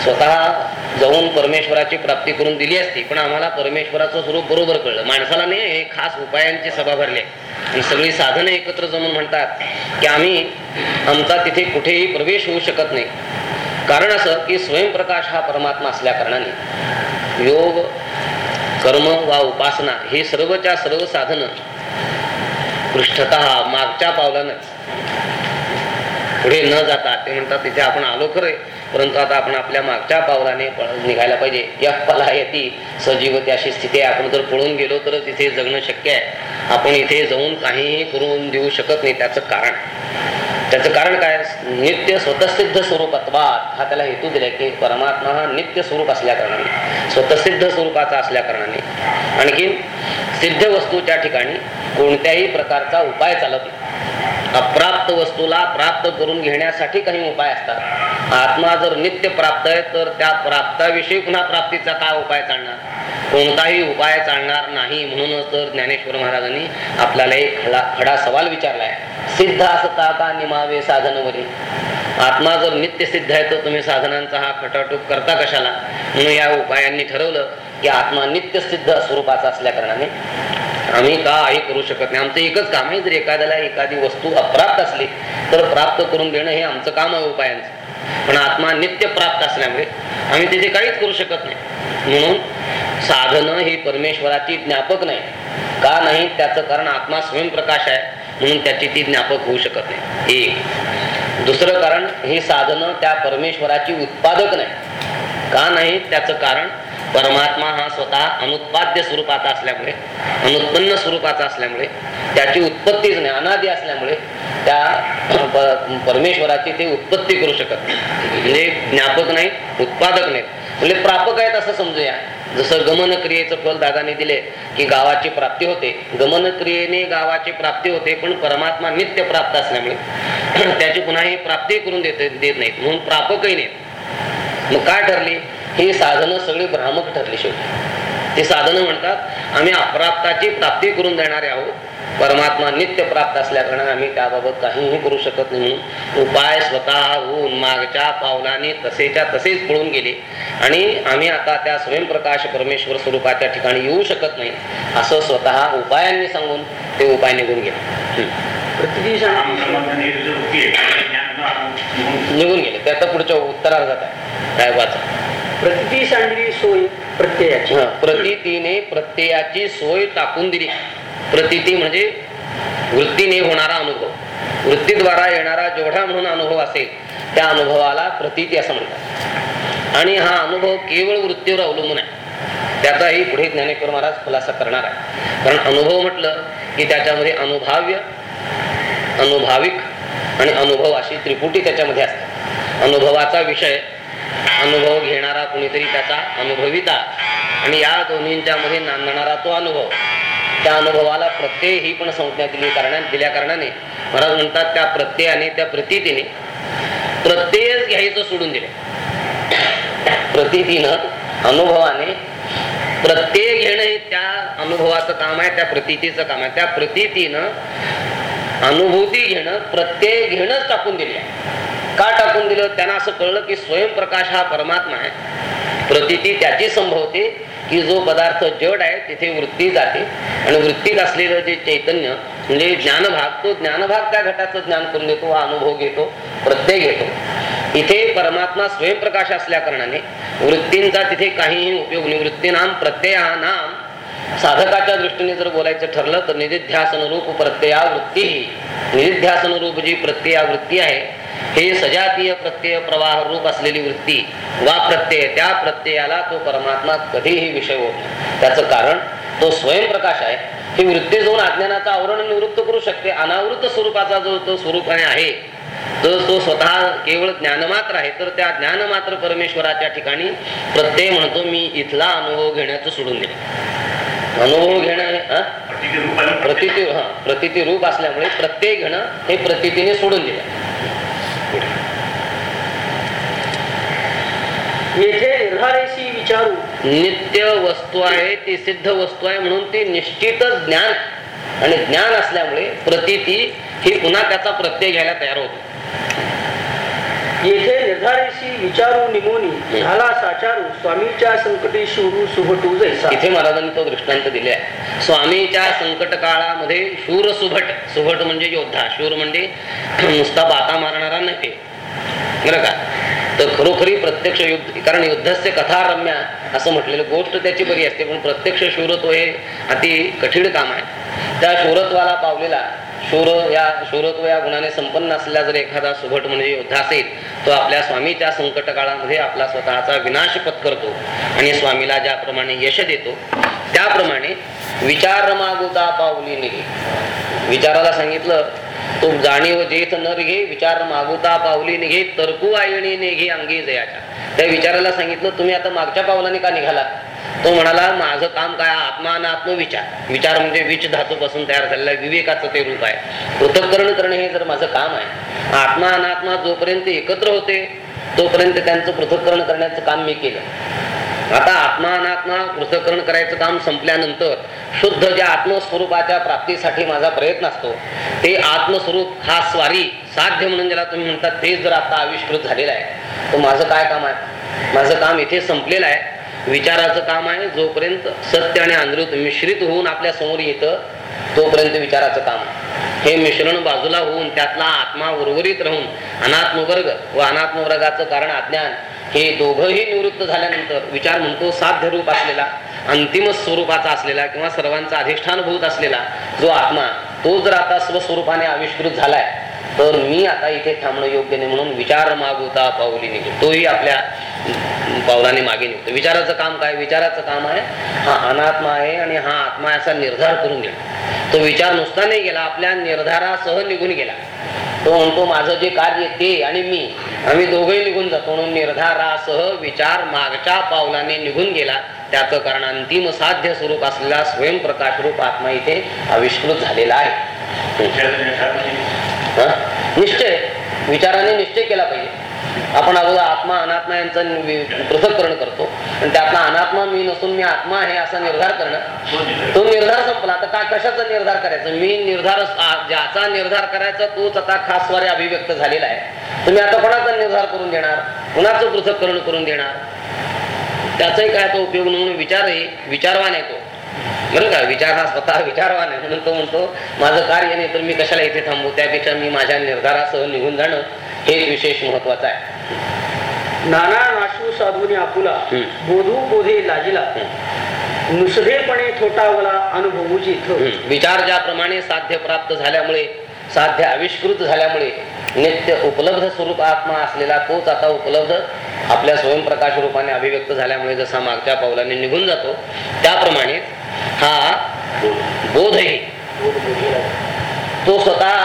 स्वतः जाऊन परमेश्वराची प्राप्ती करून दिली असती पण आम्हाला परमेश्वराचं स्वरूप बरोबर कळलं. माणसाला नाही हे खास उपायांची सभा भरली. आहे. आणि सगळी साधनं एकत्र जमून म्हणतात की आम्ही आमचा तिथे कुठेही प्रवेश होऊ शकत नाही. कारण असं की स्वयंप्रकाश हा परमात्मा असल्या कारणाने. योग कर्म वा उपासना हे सर्वच्या सर्व साधनं पृष्ठत मागच्या पावलानच. पुढे न जाता ते म्हणतात तिथे आपण आलो खरे परंतु आता आपण आपल्या मागच्या पावलाने निघायला पाहिजे. या फला येती सजीवती अशी स्थिती आहे. आपण जर पळून गेलो तर तिथे जगणं शक्य आहे. आपण इथे जाऊन काहीही करून देऊ शकत नाही. त्याचं कारण. त्याचं कारण काय? नित्य स्वतःसिद्ध स्वरूपत्वात हा त्याला हेतू दिलाय की परमात्मा हा नित्य स्वरूप असल्या कारणाने. स्वतःसिद्ध स्वरूपाचा असल्या कारणाने. आणखीन सिद्ध वस्तूच्या ठिकाणी कोणत्याही प्रकारचा उपाय चालत नाही. अप्राप्त वस्तूला प्राप्त करून घेण्यासाठी काही उपाय असतात. आत्मा जर नित्य प्राप्त आहे तर त्या प्राप्ताविषयी पुन्हा प्राप्तीचा काय उपाय चालणार? कोणताही उपाय चालणार नाही. म्हणूनच तर ज्ञानेश्वर महाराजांनी आपल्याला एक खडा खडा सवाल विचारलाय. सिद्ध असता का निमावे साधनवरी. आत्मा जर नित्य सिद्ध आहे तर तुम्ही साधनांचा हा खटाटूप करता कशाला? म्हणून या उपायांनी ठरवलं की आत्मा नित्य सिद्ध स्वरूपाचा असल्या कारणाने आम्ही काही करू शकत नाही. आमचं एकच काम आहे जर एखाद्याला एखादी वस्तू अप्राप्त असली तर प्राप्त करून देणं हे आमचं काम आहे उपायांचं. पण आत्मा नित्य प्राप्त असल्यामुळे आम्ही त्याचे काहीच करू शकत नाही. म्हणून साधनं ही परमेश्वराची ज्ञापक नाही. का नाही? त्याचं कारण आत्मा स्वयंप्रकाश आहे म्हणून त्याची ती ज्ञापक होऊ शकत नाही. एक. दुसरं कारण ही साधनं त्या परमेश्वराची उत्पादक नाही. का नाही? त्याचं कारण परमात्मा हा स्वतः अनुत्पाद्य स्वरूपाचा असल्यामुळे अनुत्पन्न स्वरूपाचा असल्यामुळे त्याची उत्पत्तीच नाही अनादी असल्यामुळे त्या परमेश्वराची ते उत्पत्ती करू शकत म्हणजे ज्ञापक नाही उत्पादक नाहीत म्हणजे प्रापक आहेत असं समजूया. जसं गमन क्रियेचं फल दादाने दिले की गावाची प्राप्ती होते. गमन क्रियेने गावाची प्राप्ती होते पण परमात्मा नित्य प्राप्त असल्यामुळे त्याची पुन्हा ही प्राप्ती करून देत देत नाहीत. म्हणून प्रापकही नाहीत. मग काय ठरली? ही साधनं सगळी भ्रामक ठरली शेवटी ती साधनं म्हणतात आम्ही अप्राप्ताची प्राप्ती करून देणारे आहोत. परमात्मा नित्य प्राप्त असल्या कारणाने आम्ही त्याबाबत काहीही करू शकत नाही. म्हणून उपाय स्वतः होऊन मागच्या पावलाने तसेच्या तसेच पळून गेले. आणि आम्ही आता त्या स्वयंप्रकाश परमेश्वर स्वरूपाच्या ठिकाणी येऊ शकत नाही असं स्वतः उपायांनी सांगून ते उपाय निघून गेले. निघून गेले. त्यात पुढच्या उत्तरात जात आहे. काय वाचा. प्रतिती सांडली सोय प्रत्ययाची. प्रतितीने प्रत्ययाची सोय टाकून दिली. प्रतिती म्हणजे वृत्तीने होणारा अनुभव. वृत्तीद्वारा येणारा जेवढा म्हणून अनुभव असेल त्या अनुभवाला प्रतीती असं म्हणतात. आणि हा अनुभव केवळ वृत्तीवर अवलंबून आहे. त्याचाही पुढे ज्ञानेश्वर महाराज खुलासा करणार आहे कारण अनुभव म्हटलं की त्याच्यामध्ये अनुभाव्य अनुभाविक आणि अनुभव अशी त्रिपुटी त्याच्यामध्ये असते अनुभवाचा विषय अनुभव घेणारा कुणीतरी त्याचा अनुभविता. आणि या दोन्हींच्या मध्ये नांदणारा तो अनुभव. त्या अनुभवाला प्रत्यय ही पण संज्ञा दिली कारणाने दिल्या कारणाने महाराज म्हणतात त्या प्रत्ययाने त्या प्रतीतीने प्रत्ययच घ्यायचं सोडून दिले. प्रतीतीनं अनुभवाने प्रत्यय घेणं हे त्या अनुभवाचं काम आहे त्या प्रतीतीचं काम आहे. त्या प्रतीतीनं अनुभूती घेणं प्रत्यय घेणंच टाकून दिले का टाकून दिलं? त्यांना असं कळलं की स्वयंप्रकाश हा परमात्मा आहे. प्रतीती त्याची संभवते की जो पदार्थ जड आहे तिथे वृत्ती जाते. आणि वृत्तीत असलेलं जे चैतन्य म्हणजे ज्ञानभाग तो ज्ञानभाग त्या घटाचं ज्ञान करून देतो हा अनुभव घेतो प्रत्यय घेतो. इथे परमात्मा स्वयंप्रकाश असल्या कारणाने वृत्तींचा तिथे काहीही उपयोग नाही. वृत्तीनाम प्रत्यय हा नाम साधकाच्या दृष्टीने जर बोलायचं ठरलं तर निधिध्यासन रूप ही वृत्ती निधिध्यासन रूप जी प्रत्ययावृत्ती आहे हे सजातीय प्रत्यय प्रवाह रूप असलेली वृत्ती वा प्रत्यय त्या प्रत्ययाला तो परमात्मा कधीही विषय होत नाही. त्याचं कारण तो स्वयंप्रकाश आहे ही वृत्ती जाऊन अज्ञानाचं आवरण निवृत्त करू शकते अनावृत स्वरूपाचा जो तो स्वरूपाने आहे तर तो स्वतः केवळ ज्ञानमात्र आहे तर त्या ज्ञानमात्र परमेश्वराच्या ठिकाणी प्रत्यय म्हणतो मी इथला अनुभव घेण्याचं सोडून दिले अनुभव घेणं? प्रतिती हा प्रतिती रूप असल्यामुळे प्रत्यय घेणं हे प्रतितीने सोडून दिलं येथे निर्धारेशी विचारू नित्य वस्तू आहे ती सिद्ध वस्तू आहे म्हणून ती निश्चितच ज्ञान. आणि ज्ञान असल्यामुळे प्रतीती ही पुन्हा त्याचा प्रत्यय घ्यायला तयार होतो. येथे निर्धारेशी विचारू निमोनी झाला साचारू स्वामीच्या संकटी शिवरू सुभटू जैसा. इथे महाराजांनी तो दृष्टांत दिले आहे स्वामीच्या संकट काळामध्ये शूर सुभट सुभट म्हणजे योद्धा शूर म्हणजे नुसता बाता मारणारा नव्हे बरं का? तर खरोखरी प्रत्यक्ष युद्ध कारण युद्धस्य कथा रम्या असं म्हटलेलं गोष्ट त्याची बरी असते पण प्रत्यक्ष शूरत्व हे अति कठीण काम आहे. त्या शूरत्वाला पावलेला शूर या शूरत्व या गुणाने संपन्न असलेला जर एखादा सुभट म्हणजे योद्धा असेल तो आपल्या स्वामीच्या संकट काळामध्ये आपला स्वतःचा विनाश पत्करतो आणि स्वामीला ज्याप्रमाणे यश देतो त्याप्रमाणे विचार मागुता पावली निघे विचाराला सांगितलं तो जाणीव जेत नर घे विचार मागुता पावली निघे तरकू आयणी निघे अंगी जयाच्या. त्या विचाराला सांगितलं तुम्ही आता मागच्या पावलाने का निघाला तो म्हणाला माझं काम काय? आत्मा आणि आत्मविचार विचार म्हणजे विच धातूपासून तयार झालेला विवेकाचं ते रूप आहे. पृथक्करण करणे हे जर माझं काम आहे. आत्मा अनात्मा जोपर्यंत एकत्र होते तोपर्यंत त्यांचं पृथक्करण करण्याचं काम मी केलं. आता आत्मा अनात्मा पृथक्करण करायचं काम संपल्यानंतर शुद्ध ज्या आत्मस्वरूपाच्या प्राप्तीसाठी माझा प्रयत्न असतो ते आत्मस्वरूप हा स्वारी साध्य म्हणून ज्याला तुम्ही म्हणता ते जर आता आविष्कृत झालेलं आहे तर माझं काय काम आहे? माझं काम इथे संपलेलं आहे. विचाराचं काम आहे. जोपर्यंत सत्य आणि अनृत मिश्रित होऊन आपल्यासमोर येतं तोपर्यंत विचाराचं काम हे मिश्रण बाजूला होऊन त्यातला आत्मा उर्वरित राहून अनात्मवर्ग व अनात्मवर्गाचं कारण अज्ञान हे दोघंही निवृत्त झाल्यानंतर विचार म्हणतो साध्य रूप असलेला अंतिम स्वरूपाचा असलेला किंवा सर्वांचा अधिष्ठानभूत असलेला जो आत्मा तो जर आता स्वस्वरूपाने आविष्कृत झालाय तर मी आता इथे थांबणं योग्य नाही म्हणून विचार मागवता पावली निघतो. तोही आपल्या पावलाने मागे निघतो. विचाराचं काम काय? विचाराचं काम आहे हा अनात्मा आहे आणि हा आत्मा असा निर्धार करून गेला तो विचार नुसता नाही गेला आपल्या निर्धारासह निघून गेला. तो म्हणतो माझं जे कार्य ते आणि मी. आम्ही दोघंही निघून जातो. म्हणून निर्धारासह विचार मागच्या पावलाने निघून गेला. त्याचं कारण अंतिम साध्य स्वरूप असलेला स्वयंप्रकाश रूप आत्मा इथे आविष्कृत झालेला आहे? निश्चय. विचाराने निश्चय केला पाहिजे. आपण अगोदर आत्मा अनात्मा यांचं पृथककरण पृथक्करण करतो. आणि त्यातला अनात्मा मी नसून मी आत्मा आहे असा निर्धार करणं. तो निर्धार संपला. आता का कशाचा निर्धार करायचा? मी निर्धार ज्याचा निर्धार करायचा तोच आता खास स्वारे अभिव्यक्त झालेला आहे. तुम्ही आता कोणाचा निर्धार करून देणार? कुणाचं पृथक्करण करून देणार? त्याचाही काय तो उपयोग म्हणून विचारही विचारवान आहे तो. बरं का? विचार हा स्वतः विचारवान आहे म्हणून तो म्हणतो माझं कार्य नाही तर मी कशाला इथे थांबू? त्यापेक्षा मी माझ्या निर्धारासह निघून जाणं हेच विशेष महत्वाचं आहे. नाना नाशू साधूने आपुला. बोधू बोधे लाजिला. नुसधेपणे थोटावला अनुभवूची. विचार ज्याप्रमाणे साध्य प्राप्त झाल्यामुळे साध्य आविष्कृत झाल्यामुळे नित्य उपलब्ध स्वरूप आत्मा असलेला तोच आता उपलब्ध आपल्या स्वयंप्रकाश रूपाने अभिव्यक्त झाल्यामुळे जसा मागच्या पावलाने निघून जातो त्याप्रमाणे हा बोधही तो स्वतः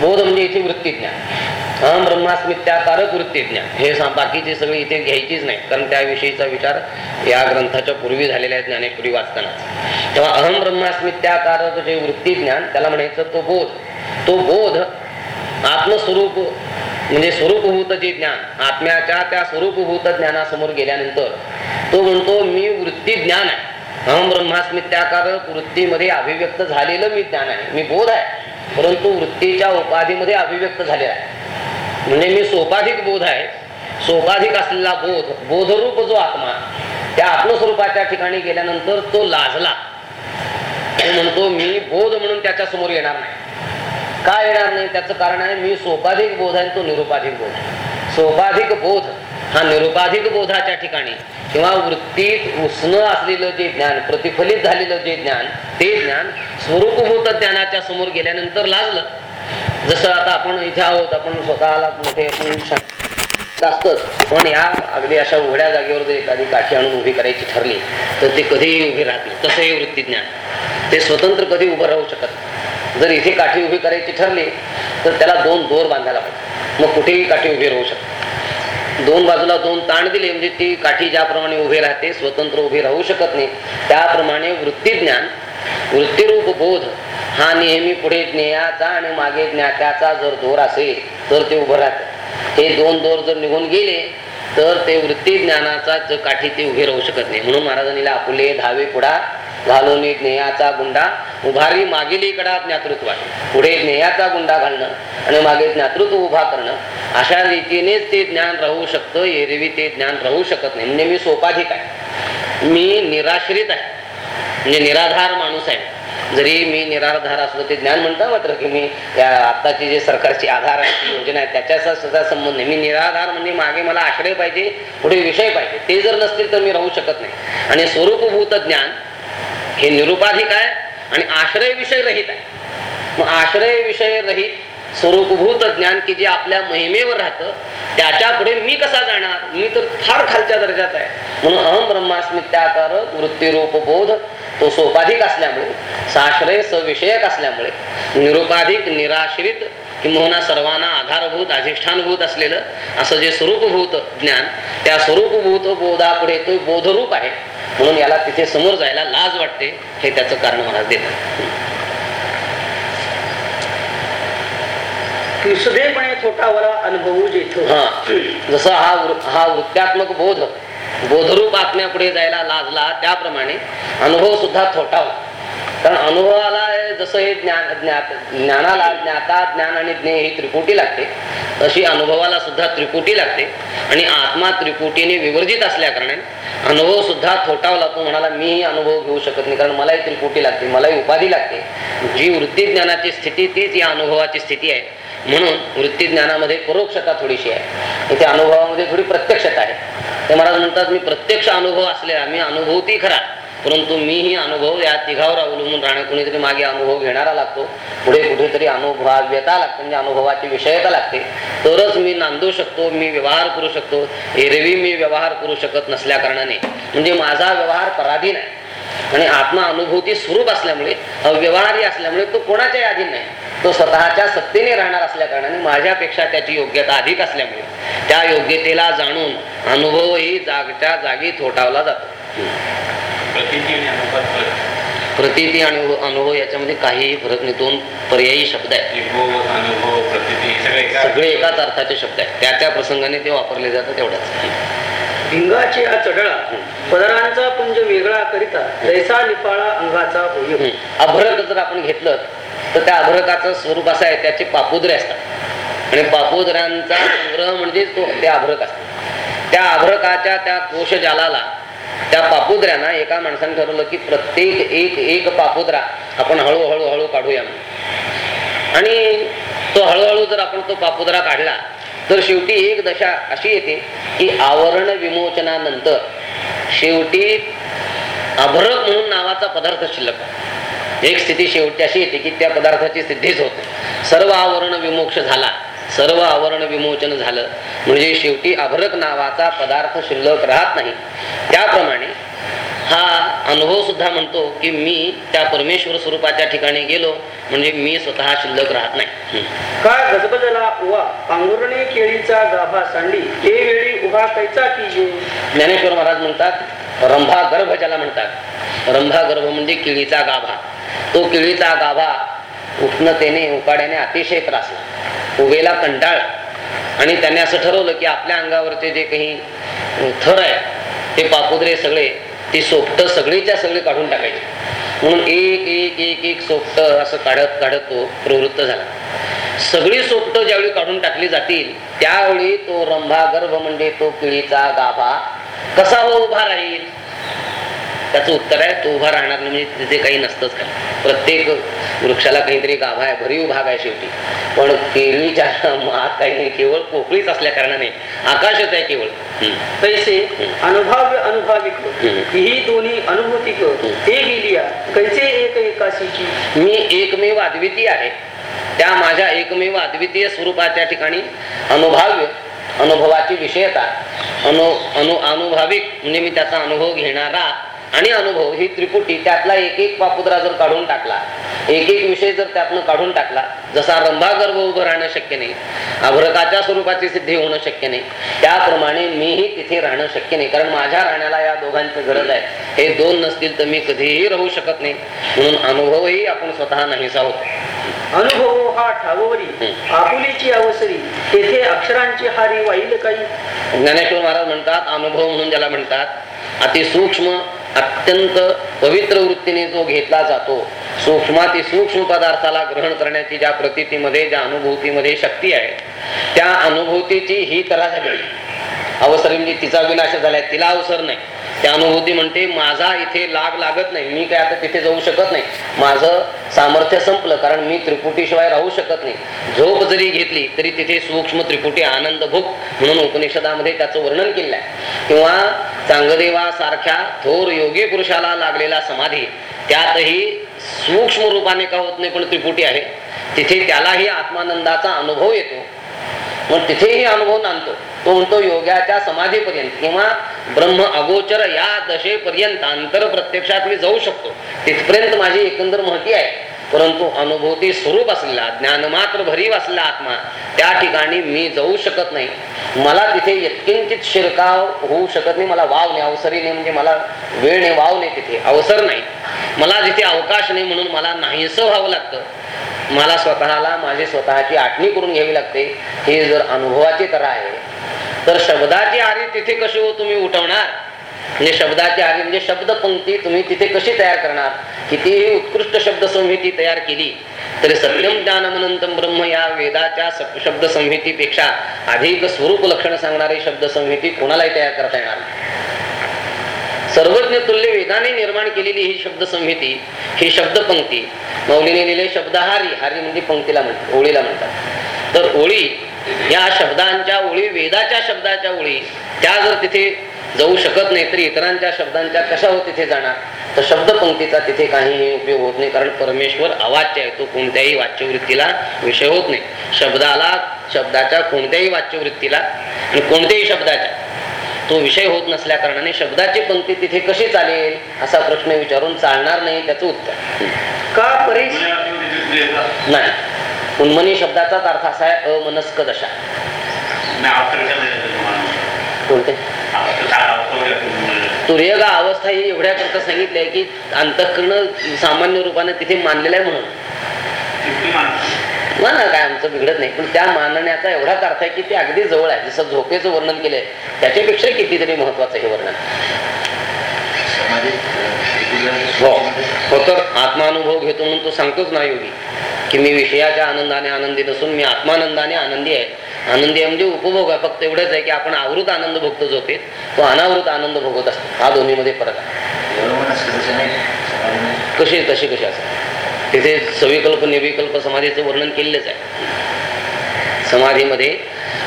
बोध म्हणजे इथे वृत्तीज्ञान. अहम ब्रह्मास्मित्याकारक वृत्तीज्ञान हे बाकीची बाकीचे इथे घ्यायचीच नाही. कारण त्याविषयीचा विचार या ग्रंथाच्या पूर्वी झालेला आहे ज्ञानेश्वरी वाचताना तेव्हा अहम ब्रह्मास्मित्याकारक जे वृत्तीज्ञान त्याला म्हणायचं तो बोध. तो बोध आत्मस्वरूप म्हणजे स्वरूपभूत जे ज्ञान आत्म्याच्या त्या स्वरूपभूत ज्ञानासमोर गेल्यानंतर तो म्हणतो मी वृत्ती ज्ञान आहे. अहम ब्रह्मास्मित्याकारक वृत्तीमध्ये अभिव्यक्त झालेलं मी ज्ञान आहे. मी बोध आहे. परंतु वृत्तीच्या उपाधीमध्ये अभिव्यक्त झालेला आहे. म्हणजे मी सोपाधिक बोध आहे. सोपाधिक असलेला बोध बोधरूप जो आत्मा त्या आत्मस्वरूपाच्या ठिकाणी गेल्यानंतर तो लाजला. तो म्हणतो मी बोध म्हणून त्याच्यासमोर येणार नाही. का येणार नाही? त्याचं कारण आहे मी सोपाधिक बोध आहे तो निरुपाधिक बोध आहे. सोपाधिक बोध हा निरुपाधिक बोधाच्या ठिकाणी किंवा वृत्तीत उष्ण असलेलं जे ज्ञान प्रतिफलित झालेलं जे ज्ञान ते ज्ञान स्वरूपभूत ज्ञानाच्या समोर गेल्यानंतर लाजलं. जसं आता आपण इथे आहोत आपण स्वतःला मोठे आपण जास्तच पण या अगदी अशा उघड्या जागेवर जर एखादी काठी आणून उभी करायची ठरली तर ते कधीही उभी राहत नाही. तसं हे वृत्तीज्ञान. ते स्वतंत्र कधी उभं राहू शकत जर इथे काठी उभी करायची ठरली तर त्याला दोन दोर बांधायला पाहिजे. मग कुठेही काठी उभी राहू शकते दोन बाजूला दोन ताण दिले म्हणजे ती काठी ज्याप्रमाणे उभी राहते स्वतंत्र उभी राहू शकत नाही. त्याप्रमाणे वृत्तीज्ञान वृत्तीरूप बोध हा नेहमी पुढे ज्ञेयाचा आणि मागे ज्ञात्याचा जर दोर असेल तर ते उभं राहतं. हे दोन दोर जर निघून गेले तर ते वृत्ती ज्ञानाचा जर काठी ते उभे राहू शकत नाही. म्हणून महाराजांनी आपुले धावे पुढा घालून ज्ञेयाचा गुंडा उभारी मागील कडा ज्ञातृत्व पुढे ज्ञेयाचा गुंडा घालणं आणि मागे ज्ञातृत्व उभा करणं अशा रीतीनेच ते ज्ञान राहू शकतं. एरवी ते ज्ञान राहू शकत नाही. म्हणजे मी सोपाधिक आहे. मी निराश्रित आहे. म्हणजे निराधार माणूस आहे. जरी मी निराधार असलो ते ज्ञान म्हणता मात्र की मी त्या आत्ताची जे सरकारची आधार आहे, ती योजना आहे त्याच्या सुद्धा संबंध नाही. मी निराधार म्हणजे मागे मला आश्रय पाहिजे पुढे विषय पाहिजे ते जर नसतील तर मी राहू शकत नाही. आणि स्वरूपभूत ज्ञान हे निरुपाधिक आहे आणि आश्रय विषय रहित आहे. मग आश्रय विषय रहित स्वरूपभूत ज्ञान की जे आपल्या महिमेवर राहतं त्याच्या पुढे मी कसा जाणार? मी तर फार खालच्या दर्जात आहे. म्हणून अहम ब्रह्मास्मित्याकार वृत्तीरूप बोध तो सोपाधिक असल्यामुळे साश्रय सविषयक असल्यामुळे निरुपाधिक निराश्रित किंवा सर्वांना आधारभूत अधिष्ठानभूत असलेलं असं जे स्वरूपभूत ज्ञान त्या स्वरूपभूत बोधापुढे तो बोधरूप आहे. म्हणून याला तिथे समोर जायला लाज वाटते हे त्याचं कारण मला देतात निसुधेपणे वरा अनुभवू जेथो हा. जसं हा वृ- हा वृत्त्यात्मक बोध बोधरूप आत्म्यापुढे जायला लाजला त्याप्रमाणे अनुभव सुद्धा थोटावला कारण अनुभवाला जसं हे ज्ञान ज्ञात ज्ञानाला ज्ञाता ज्ञान आणि ज्ञे ही त्रिपुटी लागते तशी अनुभवाला सुद्धा त्रिपुटी लागते. आणि आत्मा त्रिपुटीने विवर्जित असल्या कारणाने अनुभव सुद्धा थोटावला तो म्हणाला मीही अनुभव घेऊ शकत नाही कारण मलाही त्रिपुटी लागते मलाही उपाधी लागते. जी वृत्ती ज्ञानाची स्थिती तीच या अनुभवाची स्थिती आहे. म्हणून वृत्ती ज्ञानामध्ये परोक्षता थोडीशी आहे. इथे अनुभवामध्ये थोडी प्रत्यक्षता आहे. ते महाराज म्हणतात मी प्रत्यक्ष अनुभव असलेला मी अनुभवती खरा. परंतु मीही अनुभव या तिघावर अवलंबून राहणे कुणीतरी मागे अनुभव घेणारा लागतो. पुढे कुठेतरी अनुभवाव्यता लागते म्हणजे अनुभवाची विषयता लागते. तरच मी नांदू शकतो मी व्यवहार करू शकतो. एरवी मी व्यवहार करू शकत नसल्या कारणाने. म्हणजे माझा व्यवहार पराधीन आहे. आणि आत्मा अनुभूती स्वरूप असल्यामुळे अव्यवहारी असल्यामुळे तो कोणाच्याही अधीन नाही. तो स्वतःच्या सत्तेने राहणार असल्या कारणाने माझ्यापेक्षा त्याची योग्यता अधिक असल्यामुळे त्या योग्यतेला जाणून अनुभवही जागच्या जागी थोटावला जातो. प्रतीती आणि अनुभव याच्यामध्ये काहीही फरक नाही. दोन पर्यायी शब्द आहेत. सगळे एका सगळे एकाच अर्थाचे शब्द आहेत. त्या त्या प्रसंगाने ते वापरले जातात तेवढंच. भिंगाची हा चढळा पदरांचा पुंज वेगळा करिता जैसा निपाळा अंगाचा हम्म. अभ्रक जर आपण घेतलं तर त्या अभ्रकाचं स्वरूप असं आहे त्याचे पापुद्रे असतात आणि पापुद्र्यांचा संग्रह म्हणजे तो ते अभ्रक असतात त्या अभ्रकाच्या त्या कोशजालाला त्या पापुद्र्यांना एका माणसाने ठरवलं की प्रत्येक एक एक पापुद्रा आपण हळूहळू हळू काढूया. आणि तो हळूहळू जर आपण तो पापुद्रा काढला तर शेवटी एक दशा अशी येते की आवरण विमोचनानंतर शेवटी अभ्रक म्हणून नावाचा पदार्थ शिल्लक एक स्थिती शेवटी अशी येते की त्या पदार्थाची सिद्धीच होते. सर्व आवरण विमोक्ष झाला सर्व आवरण विमोचन झालं म्हणजे शेवटी अभ्रक नावाचा पदार्थ शिल्लक राहत नाही. त्याप्रमाणे हा अनुभव सुद्धा म्हणतो की मी त्या परमेश्वर स्वरूपाच्या ठिकाणी गेलो म्हणजे मी स्वतः शिल्लक राहत नाही. का गजबजला उवा? पांघुरणे केळीचा गाभा सांडली ते वेळी उभा कैचा की ज्ञानेश्वर महाराज म्हणतात रंभा गर्भ ज्याला म्हणतात. रंभा गर्भ म्हणजे किळीचा गाभा. तो किळीचा गाभा उष्णतेने उकाड्याने अतिशय त्रासला उभेला कंटाळला आणि त्याने असं ठरवलं की आपल्या अंगावरचे जे काही थर आहे ते पापुद्रे सगळे ती सोपट सगळीच्या सगळी काढून टाकायची. म्हणून एक एक एक एक सोपट असं काढत काढत तो प्रवृत्त झाला. सगळी सोपट ज्यावेळी काढून टाकली जातील त्यावेळी तो रंभा गर्भ म्हणजे तो किळीचा गाभा कसा हो उभा राहील? त्याचं उत्तर आहे तो उभा राहणार नाही म्हणजे तिथे काही नसतंच काय प्रत्येक वृक्षाला काहीतरी गाभा आहे भरीव भाग आहे शेवटी. पण केळीच्या आत काही नाही केवळ पोकळीच असल्या कारणाने आकाशच आहे केवळ. तैसे अनुभव्य अनुभविक. ही दोन्ही अनुभूतिक हे गेलिया. कैसे एक एकाशीची? मी एकमेव अद्वितीय आहे. त्या माझ्या एकमेव अद्वितीय स्वरूपाच्या ठिकाणी अनुभाव्य अनुभवाची विषयता अनु अनु अनुभाविक म्हणजे मी त्याचा अनुभव घेणारा आणि अनुभव ही त्रिपुटी त्यातला एक एक पापुद्रा जर काढून टाकला एक एक विषय जर त्यातनं काढून टाकला जसा रंभागर्भ उभं राहणं शक्य नाही अभ्रकाच्या स्वरूपाची सिद्धी होणं शक्य नाही त्याप्रमाणे मीही तिथे राहणं शक्य नाही. कारण माझ्या राहण्याला या दोघांची गरज आहे. हे दोन नसतील तर मी कधीही राहू शकत नाही. म्हणून अनुभवही आपण स्वतः नाहीसा होतो. अनुभव हा हम्म. आपुलीची अवसरी तेथे अक्षरांची हारी वाईल काही. ज्ञानेश्वर महाराज म्हणतात अनुभव म्हणून ज्याला म्हणतात अतिसूक्ष्म अत्यंत पवित्र वृत्तीने जो घेतला जातो सूक्ष्माती सूक्ष्म पदार्थाला ग्रहण करण्याची ज्या प्रतीतीमध्ये ज्या अनुभूतीमध्ये शक्ती आहे त्या अनुभूतीची ही तरा झाली. अवसर म्हणजे तिचा विनाश झालाय तिला अवसर नाही. त्या अनुभूती म्हणते माझा इथे लाग लागत नाही. मी काय आता तिथे जाऊ शकत नाही. माझं सामर्थ्य संपलं कारण मी त्रिपुटीशिवाय राहू शकत नाही. झोप जरी घेतली तरी तिथे सूक्ष्म त्रिपुटी आनंद भूक म्हणून उपनिषदामध्ये त्याचं वर्णन केलं आहे. किंवा चांगदेवासारख्या थोर योगी पुरुषाला लागलेला समाधी त्यातही सूक्ष्म रूपाने का होत नाही पण त्रिपुटी आहे. तिथे त्यालाही आत्मानंदाचा अनुभव येतो. मग तिथेही अनुभव आणतो. तो म्हणतो योगाच्या समाधीपर्यंत किंवा ब्रह्म अगोचर या दशेपर्यंत अंतर प्रत्यक्षात मी जाऊ शकतो. तिथपर्यंत माझी एकंदर महती आहे. परंतु अनुभूती स्वरूप असलेला ज्ञान मात्र भरीव असलेला आत्मा त्या ठिकाणी मी जाऊ शकत नाही. मला तिथे यत्किंचित शिरकाव होऊ शकत नाही. मला वाव नाही अवसरी नाही म्हणजे मला वेळ नाही वाव नाही तिथे अवसर नाही. मला जिथे अवकाश नाही म्हणून मला नाहीसं व्हावं लागतं. मला स्वतःला माझी स्वतःची आठणी करून घ्यावी लागते. हे जर अनुभवाची तर आहे. तर शब्दाची आरी तिथे कशी हो तुम्ही उठवणार? म्हणजे शब्दाची आरी म्हणजे शब्द पंक्ती तुम्ही तिथे कशी तयार करणार? कितीही उत्कृष्ट शब्द संहिती तयार केली तरी सत्यम ज्ञानमनंतम ब्रह्म या वेदाच्या सप- शब्द संहितेपेक्षा अधिक स्वरूप लक्षण सांगणारी शब्द संहिती कोणालाही तयार करता येणार सर्वज्ञ तुल्य वेदाने निर्माण केलेली ही शब्द संहिती ही शब्द पंक्ती मौलीने लिहिले शब्द हारी म्हणजे पंक्तीला म्हणतात ओळीला म्हणतात. तर ओळी या शब्दांच्या ओळी वेदाच्या शब्दाच्या ओळी त्या जर तिथे जाऊ शकत नाही तर इतरांच्या शब्दांच्या कशा हो तिथे जाणार? तर शब्द पंक्तीचा तिथे काहीही उपयोग होत नाही कारण परमेश्वर अवाच्य आहे तो कोणत्याही वाच्यवृत्तीला विषय होत नाही. शब्दाला शब्दाच्या कोणत्याही वाच्यवृत्तीला आणि कोणत्याही शब्दाच्या तो विषय होत नसल्या कारणाने शब्दाची पंक्ती तिथे कशी चालेल असा प्रश्न विचारून चालणार नाही त्याचं उत्तर. का परेश नाही. उन्मनी शब्दाचाच अर्थ असा आहे अमनस्क दशा. कोणते? तुर्यगा अवस्था ही एवढ्या करता सांगितली आहे की अंतःकरण सामान्य रूपाने तिथे मानलेलं आहे म्हणून. माना काय आमचं बिघडत नाही. पण त्या मानण्याचा एवढाच अर्थ आहे की ते अगदी जवळ आहे. जसं झोपेचं वर्णन केलंय त्याच्यापेक्षा कितीतरी महत्वाचं हे वर्णन. हो. हो तर आत्मानुभव घेतो म्हणून तो सांगतोच ना योगी की मी विषयाच्या आनंदाने आनंदी नसून मी आत्मानंदाने आनंदी आहे. आनंदी म्हणजे उपभोग आहे. फक्त एवढंच आहे की आपण आवृत आनंद भोगतो झोपेत. तो अनावृत आनंद भोगत असतो. हा दोन्हीमध्ये फरक आहे. कसे कसे कसे असतात तिथे सविकल्प निर्विकल्प समाधीचं वर्णन केलेलंच आहे. समाधीमध्ये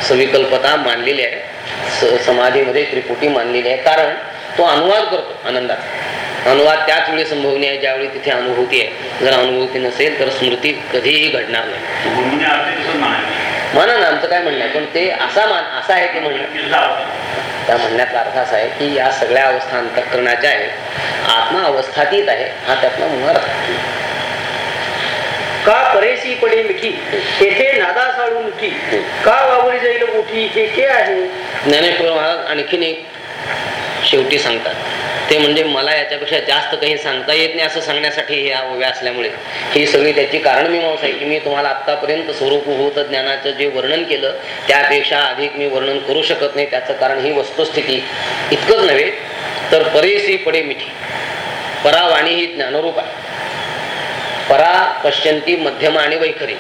सविकल्पता मानलेली आहे. समाधीमध्ये त्रिपुटी मानलेली आहे. कारण तो अनुवाद करतो आनंदाचा अनुवाद त्याच वेळी संभवनी आहे ज्यावेळी तिथे अनुभूती आहे. जर अनुभूती नसेल तर स्मृती कधीही घडणार नाही. म्हणायचं म्हणा ना आमचं काय म्हणणं आहे? पण ते असा मान असा आहे ते म्हणणं. त्या म्हणण्याचा अर्थ असा आहे की या सगळ्या अवस्था अंतःकरणाच्या आहेत. आत्मा अवस्थातीत आहे. हा त्यातला मुळात अर्थ. का परेसी पडे मिठी? तेथे नादा साळू मुठी. का वावरी जाईल मोठी? हे के आहे? ज्ञानेश्वर महाराज आणखीन एक शेवटी सांगतात. ते म्हणजे मला याच्यापेक्षा जास्त काही सांगता येत नाही असं सांगण्यासाठी हे उभ्या असल्यामुळे. ही सगळी त्याची कारण मीमांसा आहे की मी तुम्हाला आतापर्यंत स्वरूपभूत ज्ञानाचं जे वर्णन केलं त्यापेक्षा अधिक मी वर्णन करू शकत नाही. त्याचं कारण ही वस्तुस्थिती इतकंच नव्हे तर परेसी पडे मिठी. परावाणी ही ज्ञानरूप आहे. परा पश्चंती मध्यम आणि वैखरी.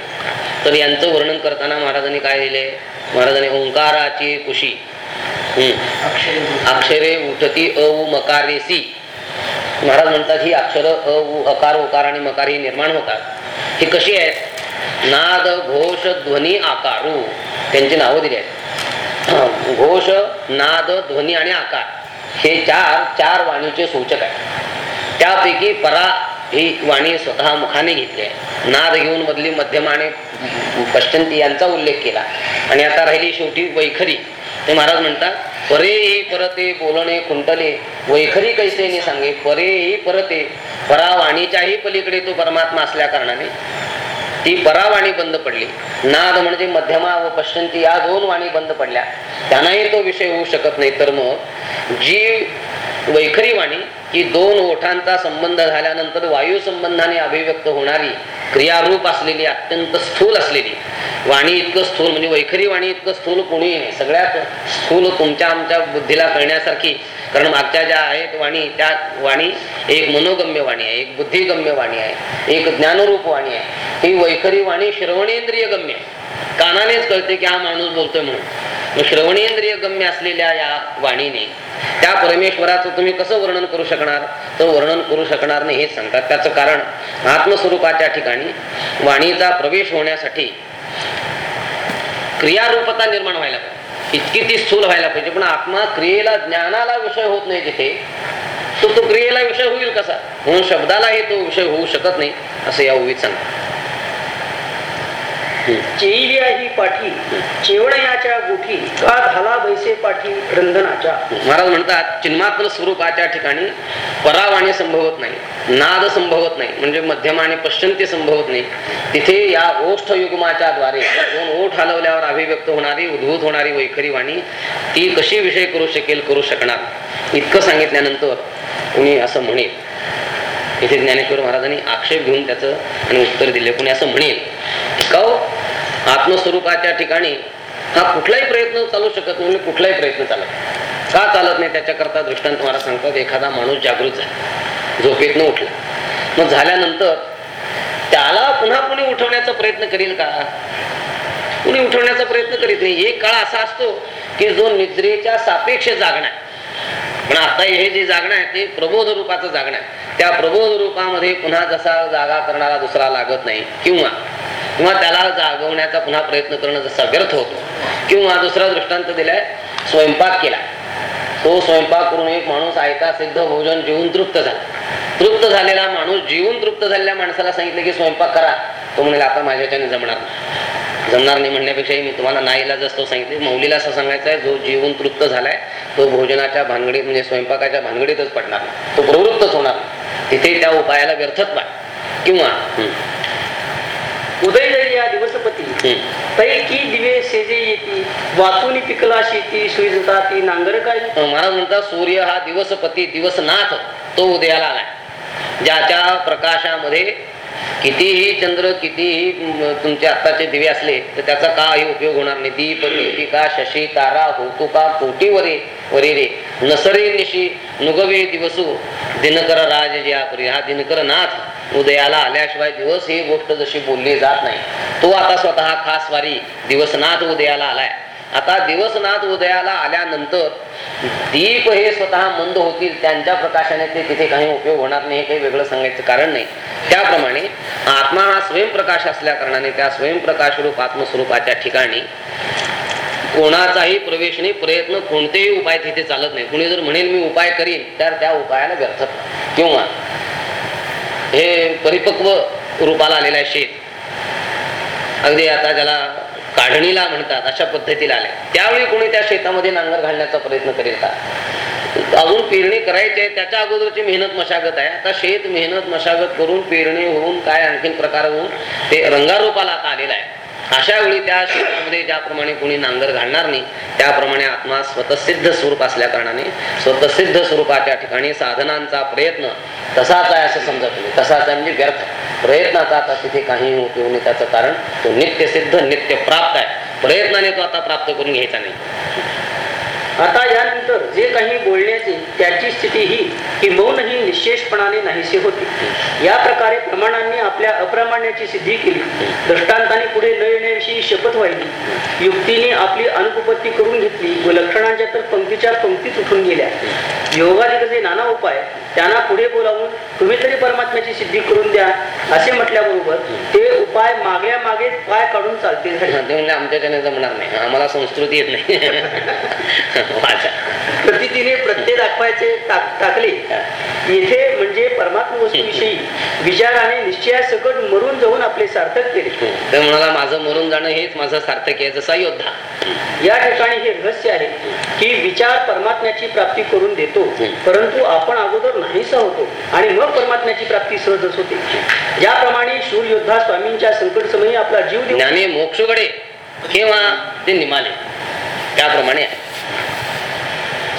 तर यांचं वर्णन करताना महाराजांनी काय लिहिले? महाराजांनी ओंकाराची कुशी. अक्षरे उठती अ उ मकारेसी महाराज म्हणतात ही अक्षर अ उ अकार उकार आणि मकार ही निर्माण होतात. ही कशी आहेत? नाद घोष ध्वनी आकारू. त्यांची नावं दिली आहेत. घोष नाद ध्वनी आणि आकार. हे चार चार वाणीचे सूचक आहेत. त्यापैकी परा ही वाणी स्वतः मुखाने घेतली आहे. नाद घेऊन मधली मध्यम आणि पश्चंती यांचा उल्लेख केला. आणि आता राहिली शेवटी वैखरी. ते महाराज म्हणतात परे ही परते बोलणे कुंटले वैखरी कैसेने सांगे? परे ही परते परा वाणीच्याही पलीकडे तो परमात्मा असल्या कारणाने. ती परावाणी बंद पडली. नाद म्हणजे मध्यमा व पश्चंती या दोन वाणी बंद पडल्या. त्यांनाही तो विषय होऊ शकत नाही. तर मग जी वैखरी वाणी ही दोन ओठांचा संबंध झाल्यानंतर वायू संबंधाने अभिव्यक्त होणारी क्रियारूप असलेली अत्यंत स्थूल असलेली. वाणी इतकं स्थूल म्हणजे वैखरी वाणी इतकं स्थूल कोणी आहे? सगळ्यात स्थूल तुमच्या आमच्या बुद्धीला कळण्यासारखी. कारण मागच्या ज्या आहेत वाणी त्या वाणी एक मनोगम्य वाणी आहे एक बुद्धिगम्य वाणी आहे एक ज्ञानरूप वाणी आहे. ही वैखरी वाणी श्रवणेंद्रिय गम्य आहे. कानानेच कळते की हा माणूस बोलतोय म्हणून. मग श्रवणेंद्रिय गम्य असलेल्या या वाणीने त्या परमेश्वराचं तुम्ही कसं वर्णन करू शकता? शकणार तो वर्णन करू शकणार नाही हे सांगतात. त्याचं कारण आत्मस्वरूपाच्या ठिकाणी वाणीचा प्रवेश होण्यासाठी क्रियारूपता निर्माण व्हायला पाहिजे. इतकी ती स्थूल व्हायला पाहिजे. पण आत्मा क्रियेला ज्ञानाला विषय होत नाही तिथे तो तो क्रियेला विषय होईल कसा? म्हणून शब्दाला हे तो विषय होऊ शकत नाही असं या ओवीत सांगतात. चेईलिया ही पाठी चेवणयाच्या गुठी का झाला बैसे पाठी रंधनाच्या महाराज म्हणतात चिन्मात्र स्वरूपाच्या ठिकाणी परावाणी संभवत नाही नाद संभवत नाही म्हणजे मध्यम आणि पश्चंती संभवत नाही. तिथे या ओष्ठ युग्माच्या द्वारे दोन ओठ हलवल्यावर अभिव्यक्त होणारी उद्भूत होणारी वैखरी वाणी ती कशी विषय करू शकेल करू शकणार? इतकं सांगितल्यानंतर कुणी असं म्हणेल इथे ज्ञानेश्वर महाराजांनी आक्षेप घेऊन त्याचं आणि उत्तर दिले. कुणी असं म्हणेल की आत्मस्वरूपाच्या ठिकाणी हा कुठलाही प्रयत्न चालू शकत नाही म्हणजे कुठलाही प्रयत्न चालत का चालत नाही त्याच्याकरता दृष्टांत तुम्हाला सांगतात एखादा माणूस जागृत झाला झोपेतनं उठला. मग झाल्यानंतर त्याला पुन्हा कुणी उठवण्याचा प्रयत्न करील का? कुणी उठवण्याचा प्रयत्न करीत नाही. एक काळ असा असतो की जो निद्रेच्या सापेक्ष जागण्या पण आता हे जे जागणं आहे ते प्रबोध रूपाचं जागणं आहे. त्या प्रबोध रूपामध्ये पुन्हा जसा जागा करणारा दुसरा लागत नाही किंवा किंवा त्याला जागवण्याचा पुन्हा प्रयत्न करणं जसा व्यर्थ होतो किंवा दुसरा दृष्टांत दिलाय स्वयंपाक केला. तो स्वयंपाक करून एक माणूस आयता सिद्ध भोजन जीवन तृप्त झाला. तृप्त झालेला माणूस जीवन तृप्त झालेल्या माणसाला सांगितलं की स्वयंपाक करा. तो म्हणेल आता माझ्याच्याने जमणार जमणार नाही म्हणण्यापेक्षाही मी तुम्हाला नाईला जसं सांगितले मौलीला असं सांगायचं आहे जो जीवन तृप्त झालाय तो भोजनाच्या भानगडीत म्हणजे स्वयंपाकाच्या भानगडीतच पडणार तो प्रवृत्तच होणार तिथे त्या उपायाला व्यर्थच पाय किंवा उदय जरी या दिवसपती हम्म. तै की दिवे सेजे येती वातुनी पिकला शेती सुईजता ती नांगर काय महाराज म्हणतात सूर्य हा दिवसपती दिवसनाथ तो उदयाला आलाय ज्याच्या प्रकाशामध्ये कितीही चंद्र कितीही तुमचे आत्ताचे दिवे असले तर त्याचा काही उपयोग होणार नाही. दीप दीपिका शशी तारा होतुका कोटी वरे रे नसरे निशी नुगवे दिवसू दिनकर राज ज्यापुरी. हा दिनकर नाथ उदयाला आल्याशिवाय दिवस ही गोष्ट जशी बोलली जात नाही. तो आता स्वतः खास वारी दिवसनाथ उदयाला आलाय. आता दिवसनाथ उदयाला आल्यानंतर दीप हे स्वतः मंद होतील त्यांच्या प्रकाशाने ते तिथे काही उपयोग होणार नाही हे काही वेगळं सांगायचं कारण नाही. त्याप्रमाणे आत्मा हा स्वयंप्रकाश असल्या कारणाने त्या स्वयंप्रकाश रूप आत्मस्वरूपाच्या ठिकाणी कोणाचाही प्रवेश नाही प्रयत्न कोणतेही उपाय तिथे चालत नाही. कुणी जर म्हणेल मी उपाय करीन तर त्या उपायाला व्यर्थ किंवा हे परिपक्व रूपाला आलेलं आहे शेत. अगदी आता ज्याला काढणीला म्हणतात अशा पद्धतीला आले. त्यावेळी कोणी त्या शेतामध्ये नांगर घालण्याचा प्रयत्न करीत का अजून पेरणी करायची आहे त्याच्या अगोदरची मेहनत मशागत आहे. आता शेत मेहनत मशागत करून पेरणी होऊन काय आणखीन प्रकार होऊन ते रंगारूपाला आता आलेला आहे. अशा वेळी त्या शेतामध्ये ज्याप्रमाणे कोणी नांगर घालणार नाही त्याप्रमाणे आत्मा स्वतःसिद्ध स्वरूप असल्या कारणाने स्वतःसिद्ध स्वरूपाच्या ठिकाणी साधनांचा प्रयत्न तसाच आहे असं समजत नाही. तसाच आहे म्हणजे व्यर्थ. आहे. प्रयत्नाचा आता तिथे काही उपयोग नाही त्याचं कारण तो नित्य सिद्ध नित्य प्राप्त आहे. प्रयत्नाने तो आता प्राप्त करून घ्यायचा नाही. आता यानंतर जे काही बोलण्याचे त्याची स्थिती ही की मौनही निशेषपणाने नाहीसे होते. या प्रकारे प्रमाणांनी आपल्या अप्रमाण्याची सिद्धी केली. दृष्टांताने पुढे न येण्याविषयी शपथ वाहिली. युक्तीने आपली अनुपपत्ती करून घेतली व लक्षणांच्या तर पंक्तीच्या पंक्तीत उठून गेल्या. योगाधिकचे नाना उपाय त्यांना पुढे बोलावून तुम्ही तरी परमात्म्याची सिद्धी करून द्या असे म्हटल्याबरोबर ते उपाय मागल्या मागे पाय काढून चालतील आमच्या ते जमणार नाही. आम्हाला संस्कृती येत नाही. वाचा प्रतितीने प्रत्यय दाखवायचे टाक- टाकले. येथे म्हणजे परमात्मा वस्तूविषयी विचाराने निश्चयासकट मरून जाऊन आपले सार्थक केले. ते म्हणाला माझं मरून जाणं हेच माझं सार्थक आहे जसा योद्धा. या ठिकाणी हे रहस्य आहे की विचार परमात्म्याची प्राप्ती करून देतो परंतु आपण अगोदर नाहीसा होतो आणि मग परमात्म्याची प्राप्ती सहजच होते. ज्याप्रमाणे शूर योद्धा स्वामींच्या संकट समयी आपला जीव ज्ञाने मोक्षकडे किंवा ते निमाले. त्याप्रमाणे आहे.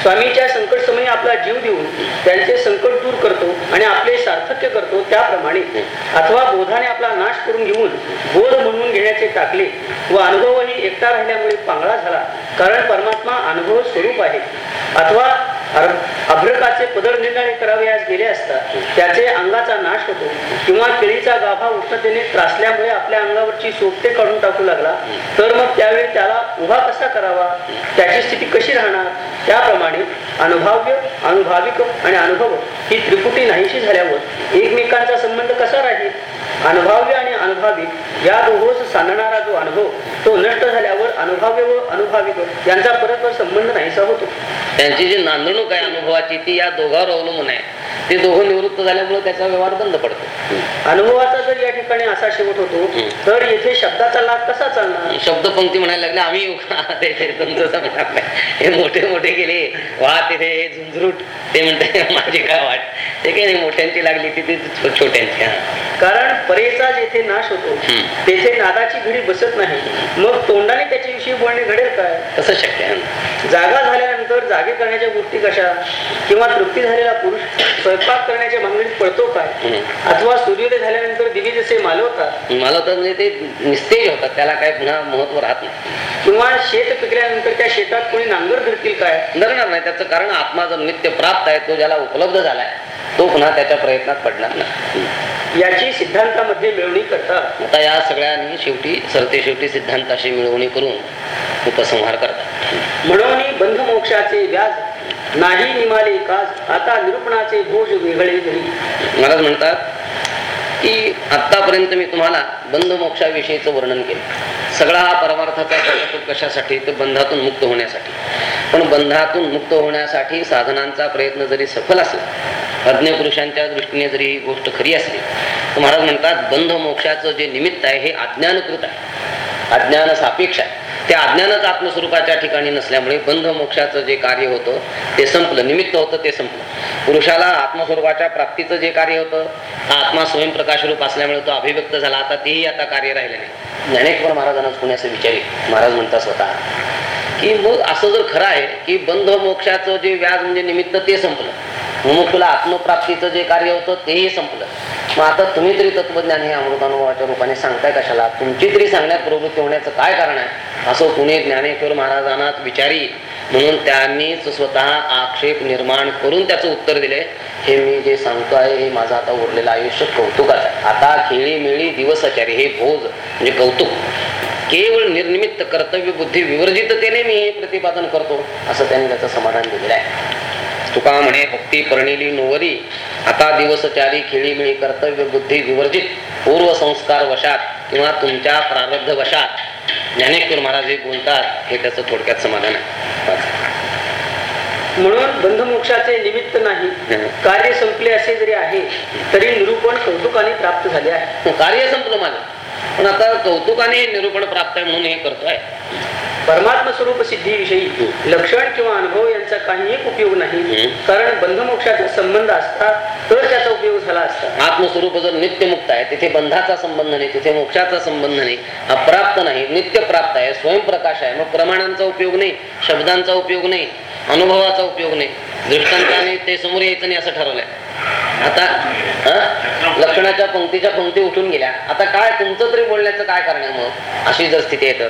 स्वामीच्या संकट समयी आपला जीव देऊन त्यांचे संकट दूर करतो आणि आपले सार्थक्य करतो त्याप्रमाणे. अथवा बोधाने आपला नाश करून घेऊन बोध म्हणून घेण्याचे टाकले व अनुभवही एकटा राहिल्यामुळे पांगळा झाला. कारण परमात्मा अनुभव स्वरूप आहे. अथवा कारण अभ्रकाचे पदर करावे यास गेले असता त्याचे अंगाचा नाश होतो. किंवा केळीचा गाभा उष्णतेने त्रासल्यामुळे आपल्या अंगावरची सोपटे काढून टाकू लागला तर मग त्यावेळी त्याला उभा कसा करावा? त्याची स्थिती कशी राहणार? त्याप्रमाणे अनुभव्य अनुभाविक आणि अनुभव ही त्रिपुटी नाहीशी झाल्यावर एकमेकांचा संबंध कसा राहील? अनुभव्य आणि अनुभाविक या दोहोस सांगणारा जो अनुभव तो नष्ट झाल्यावर अनुभव्य व अनुभाविक यांचा परस्पर संबंध नाहीसा होतो. त्यांची जी नांदणूक आहे अनुभवाची ती या दोघांवर अवलंबून आहे. ते दोघं निवृत्त झाल्यामुळे त्याचा व्यवहार बंद पडतो. अनुभवाचा जर या ठिकाणी असा शेवट होतो तर येथे शब्दाचा लाभ कसा चालणार? शब्द पंक्ती म्हणायला लागले आम्ही तुमचं हे मोठे मोठे गेले वा तिथे हे झुंझुरूट ते म्हणते माझी काय वाट. ते काही नाही मोठ्यांची लागली ती ती छो- छोट्यांची कारण परेचा जेथे नाश होतो. तेथे नादाची घडी बसत नाही. मग तोंडाने त्याच्याविषयी बोलणे घडेल काय? कसं शक्य जागा झाल्यानंतर जागे करण्याच्या गोष्टी कशा? किंवा तृप्ती झालेला पुरुष स्वयंपाक करण्याच्या भांगडीत पडतो काय. अथवा सूर्योदय झाल्यानंतर दिवे जसे मालवतात? मला तर म्हणजे ते निस्तेज होतात. त्याला काय पुन्हा महत्त्व राहत नाही. किंवा शेत पिकल्यानंतर त्या शेतात कोणी नांगर धरतील काय? धरणार नाही. त्याचं कारण आत्मा जर नित्य प्राप्त आहे तो ज्याला उपलब्ध झालाय तो पुन्हा त्याच्या प्रयत्नात पडणार नाही. याची सिद्धांतामध्ये मिळवणी करतात आता या सगळ्यांनी शेवटी सरते शेवटी सिद्धांताशी मिळवणी करून उपसंहार करतात. म्हणून बंध मोक्षाचे व्याज नाही निमाले काज आता निरूपणाचे भोज वेगळे महाराज म्हणतात की आतापर्यंत मी तुम्हाला बंध मोक्षाविषयीचं वर्णन केलं. सगळा हा परमार्थाचा प्रकल्प कशासाठी? तर बंधातून मुक्त होण्यासाठी. पण बंधातून मुक्त होण्यासाठी साधनांचा प्रयत्न जरी सफल असला अज्ञ पुरुषांच्या दृष्टीने जरी ही गोष्ट खरी असली तर महाराज म्हणतात बंध मोक्षाचं जे निमित्त आहे हे अज्ञानकृत आहे. अज्ञान सापेक्ष आहे. त्या अज्ञानच आत्मस्वरूपाच्या ठिकाणी नसल्यामुळे बंध मोक्षाचं जे कार्य होतं ते संपलं. निमित्त होतं ते संपलं. पुरुषाला आत्मस्वरूपाच्या प्राप्तीचं जे कार्य होतं आत्मा स्वयंप्रकाश रूप असल्यामुळे तो अभिव्यक्त झाला. आता तेही आता कार्य राहिले नाही ज्ञानेश्वर महाराजांनाच कोणी असं महाराज म्हणतात स्वतः की मग असं जर खरं आहे की बंध मोक्षाचं जे व्याज म्हणजे निमित्त ते संपलं. मुमुक्षुला आत्मप्राप्तीचं जे कार्य होतं तेही संपलं. मग आता तुम्ही तरी तत्वज्ञान हे अमृतानुभवाच्या रूपाने सांगताय कशाला? तुमची तरी सांगण्यात प्रवृत्ती होण्याचं काय कारण आहे? असं कुणी ज्ञानेश्वर महाराजांना विचारी म्हणून त्यांनीच स्वतः आक्षेप निर्माण करून त्याचं उत्तर दिले. हे मी जे सांगतो आहे हे माझं आता उरलेलं आयुष्य कौतुकाचं आहे. आता खेळी मेळी दिवसाचारी हे भोज म्हणजे कौतुक. केवळ निर्निमित्त कर्तव्य बुद्धी विवर्जिततेने मी हे प्रतिपादन करतो असं त्यांनी त्याचं समाधान दिलेलं आहे. तुका म्हणे भक्ती पर्णिली नोवरी. आता दिवसचारी खेळीमेळी कर्तव्य बुद्धी विवर्जित. पूर्व संस्कार वशात किंवा तुमच्या प्रारब्ध वशात. ज्ञानेश्वर महाराज हे बोलतात हे त्याचं थोडक्यात समाधान आहे. म्हणून बंधमोक्षाचे निमित्त नाही. कार्य संपले असे जरी आहे तरी निरूपण कौतुकाने प्राप्त झाले आहे. कार्य संपलं माझं. पण आता कौतुकाने निरूपण प्राप्त आहे म्हणून हे करतोय. परमात्म स्वरूप सिद्धीविषयी लक्षण किंवा अनुभव यांचा काहीही उपयोग नाही. कारण बंधमोक्षाचा संबंध असता तर त्याचा उपयोग झाला असता. आत्मस्वरूप जर नित्यमुक्त आहे तिथे बंधाचा संबंध नाही तिथे मोक्षाचा संबंध नाही अप्राप्त नाही नित्य प्राप्त आहे स्वयंप्रकाश आहे मग प्रमाणांचा उपयोग नाही शब्दांचा उपयोग नाही अनुभवाचा उपयोग नाही दृष्टांताने ते समोर यायचं नाही असं ठरवलंय. आता? लक्षणाच्या पंक्तीच्या पंक्ती उठून गेल्या. आता काय तुमचं तरी बोलण्याचं काय कारण आहे मग? अशी जर स्थिती आहे तर.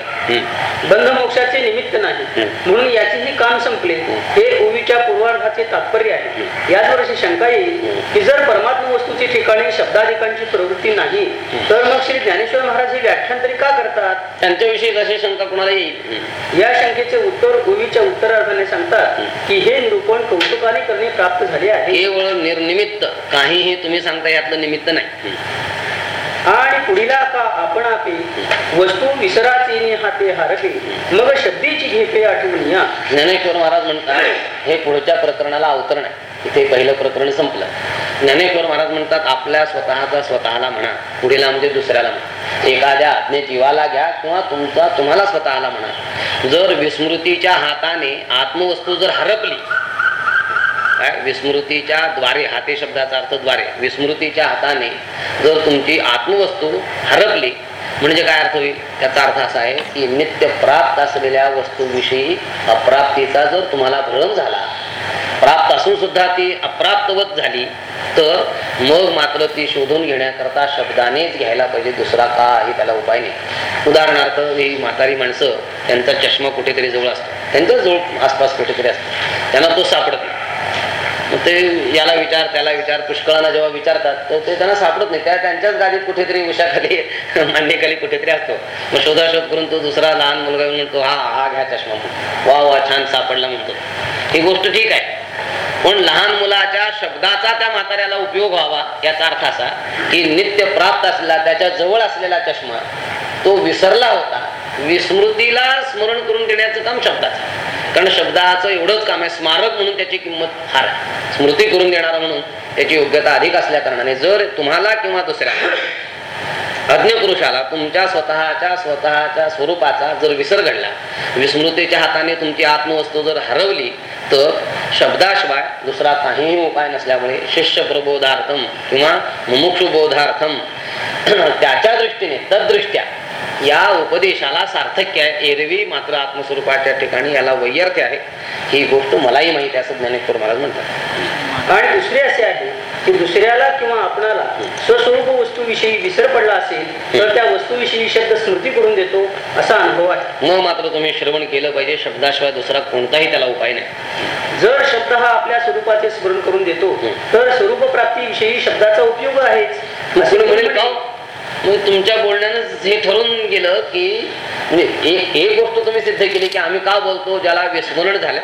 हं. बंधमोक्षाचे निमित्त नाही. म्हणून याचेही काम संपले. हे. ओवीच्या पूर्वार्धाचे तात्पर्य आहे. याचवर अशी शंका येईल की जर परमात्मा वस्तूची ठिकाणी शब्दाधिकांची प्रवृत्ती नाही तर मग श्री ज्ञानेश्वर महाराज हे व्याख्यान तरी का करतात? त्यांच्याविषयी अशी शंका कोणाला येईल. या शंकेचे उत्तर ओवीच्या उत्तरार्धाने सांगतात की हे निरूपण कौतुकाने करणे प्राप्त झाले आहे. केवळ निर्निमित्त. काहीही तुम्ही सांगता यातलं निमित्त नाही. आणि पुढीला का आपण आपे वस्तू विसराचे हाते हारके मग शब्दीची घेपे आठवून या. ज्ञानेश्वर महाराज म्हणतात हे. पुढच्या प्रकरणाला अवतरण आहे. इथे पहिलं प्रकरण संपलं. ज्ञानेश्वर महाराज म्हणतात आपल्या स्वतःचा स्वतःला म्हणा पुढीला म्हणजे दुसऱ्याला म्हणा. एखाद्या आज्ञे जीवाला घ्या किंवा तुमचा तुम्हाला स्वतःला म्हणा. जर विस्मृतीच्या हाताने आत्मवस्तू जर हरपली काय विस्मृतीच्या द्वारे हाते शब्दाचा अर्थद्वारे विस्मृतीच्या हाताने जर तुमची आत्मवस्तू हरपली म्हणजे काय अर्थ होईल? त्याचा अर्थ असा आहे की नित्य प्राप्त असलेल्या वस्तूविषयी अप्राप्तीचा जर तुम्हाला भ्रम झाला प्राप्त असून सुद्धा ती अप्राप्तवत झाली तर मग मात्र ती शोधून घेण्याकरता शब्दानेच घ्यायला पाहिजे दुसरा काही त्याला उपाय नाही. उदाहरणार्थ ही म्हातारी माणसं त्यांचा चष्मा कुठेतरी जवळ असतो. त्यांचा जवळ आसपास कुठेतरी असतो. त्यांना तो सापडत नाही. ते याला विचार त्याला विचार पुष्कळांना जेव्हा विचारतात तर ते त्यांना सापडत नाही. त्या त्यांच्याच गाडीत कुठेतरी उशाखाली मांडीखाली कुठेतरी असतो. मग शोधाशोध करून तो दुसरा लहान मुलगा येऊन म्हणतो हा हा घ्या चष्मा वा वा छान सापडला म्हणतो. ही गोष्ट ठीक आहे. पण लहान मुलाच्या शब्दाचा त्या म्हाताऱ्याला उपयोग व्हावा याचा अर्थ असा की नित्य प्राप्त असलेला त्याच्याजवळ असलेला चष्मा तो विसरला होता. विस्मृतीला स्मरण करून देण्याचं काम शब्दाचं. कारण शब्दाचं एवढंच काम आहे. स्मारक म्हणून त्याची किंमत फार आहे. स्मृती करून देणारा म्हणून त्याची योग्यता अधिक असल्या कारणाने जर तुम्हाला किंवा दुसऱ्या अज्ञपुरुषाला तुमच्या स्वतःच्या स्वतःच्या स्वरूपाचा जर विसर घडला विस्मृतीच्या हाताने तुमची आत्मवस्तू जर हरवली तर शब्दाशिवाय दुसरा काहीही उपाय नसल्यामुळे शिष्य प्रबोधार्थम किंवा मुमुक्षुबोधार्थम. त्याच्या दृष्टीने तदृष्ट्या या उपदेशाला सार्थक्य आहे. एरवी मात्र आत्मस्वरूपाच्या ठिकाणी याला वैयर्थ्य आहे. ही गोष्ट मलाही माहिती आहे असं ज्ञानेश्वर महाराज म्हणतात. आणि दुसरे असे आहे की दुसऱ्याला किंवा आपणाला स्वस्वरूप वस्तूविषयी विसर पडला असेल तर त्या वस्तूविषयी शब्द स्मृती करून देतो असा अनुभव आहे. मग मात्र तुम्ही श्रवण केलं पाहिजे शब्दाशिवाय दुसरा कोणताही त्याला उपाय नाही. जर शब्द हा आपल्या स्वरूपाचे स्मरण करून देतो तर स्वरूप प्राप्तीविषयी शब्दाचा उपयोग आहेच. म्हणेल का? मग तुमच्या बोलण्यानं हे ठरून गेलं की म्हणजे एक गोष्ट तुम्ही सिद्ध केली की आम्ही का बोलतो ज्याला विस्मरण झालं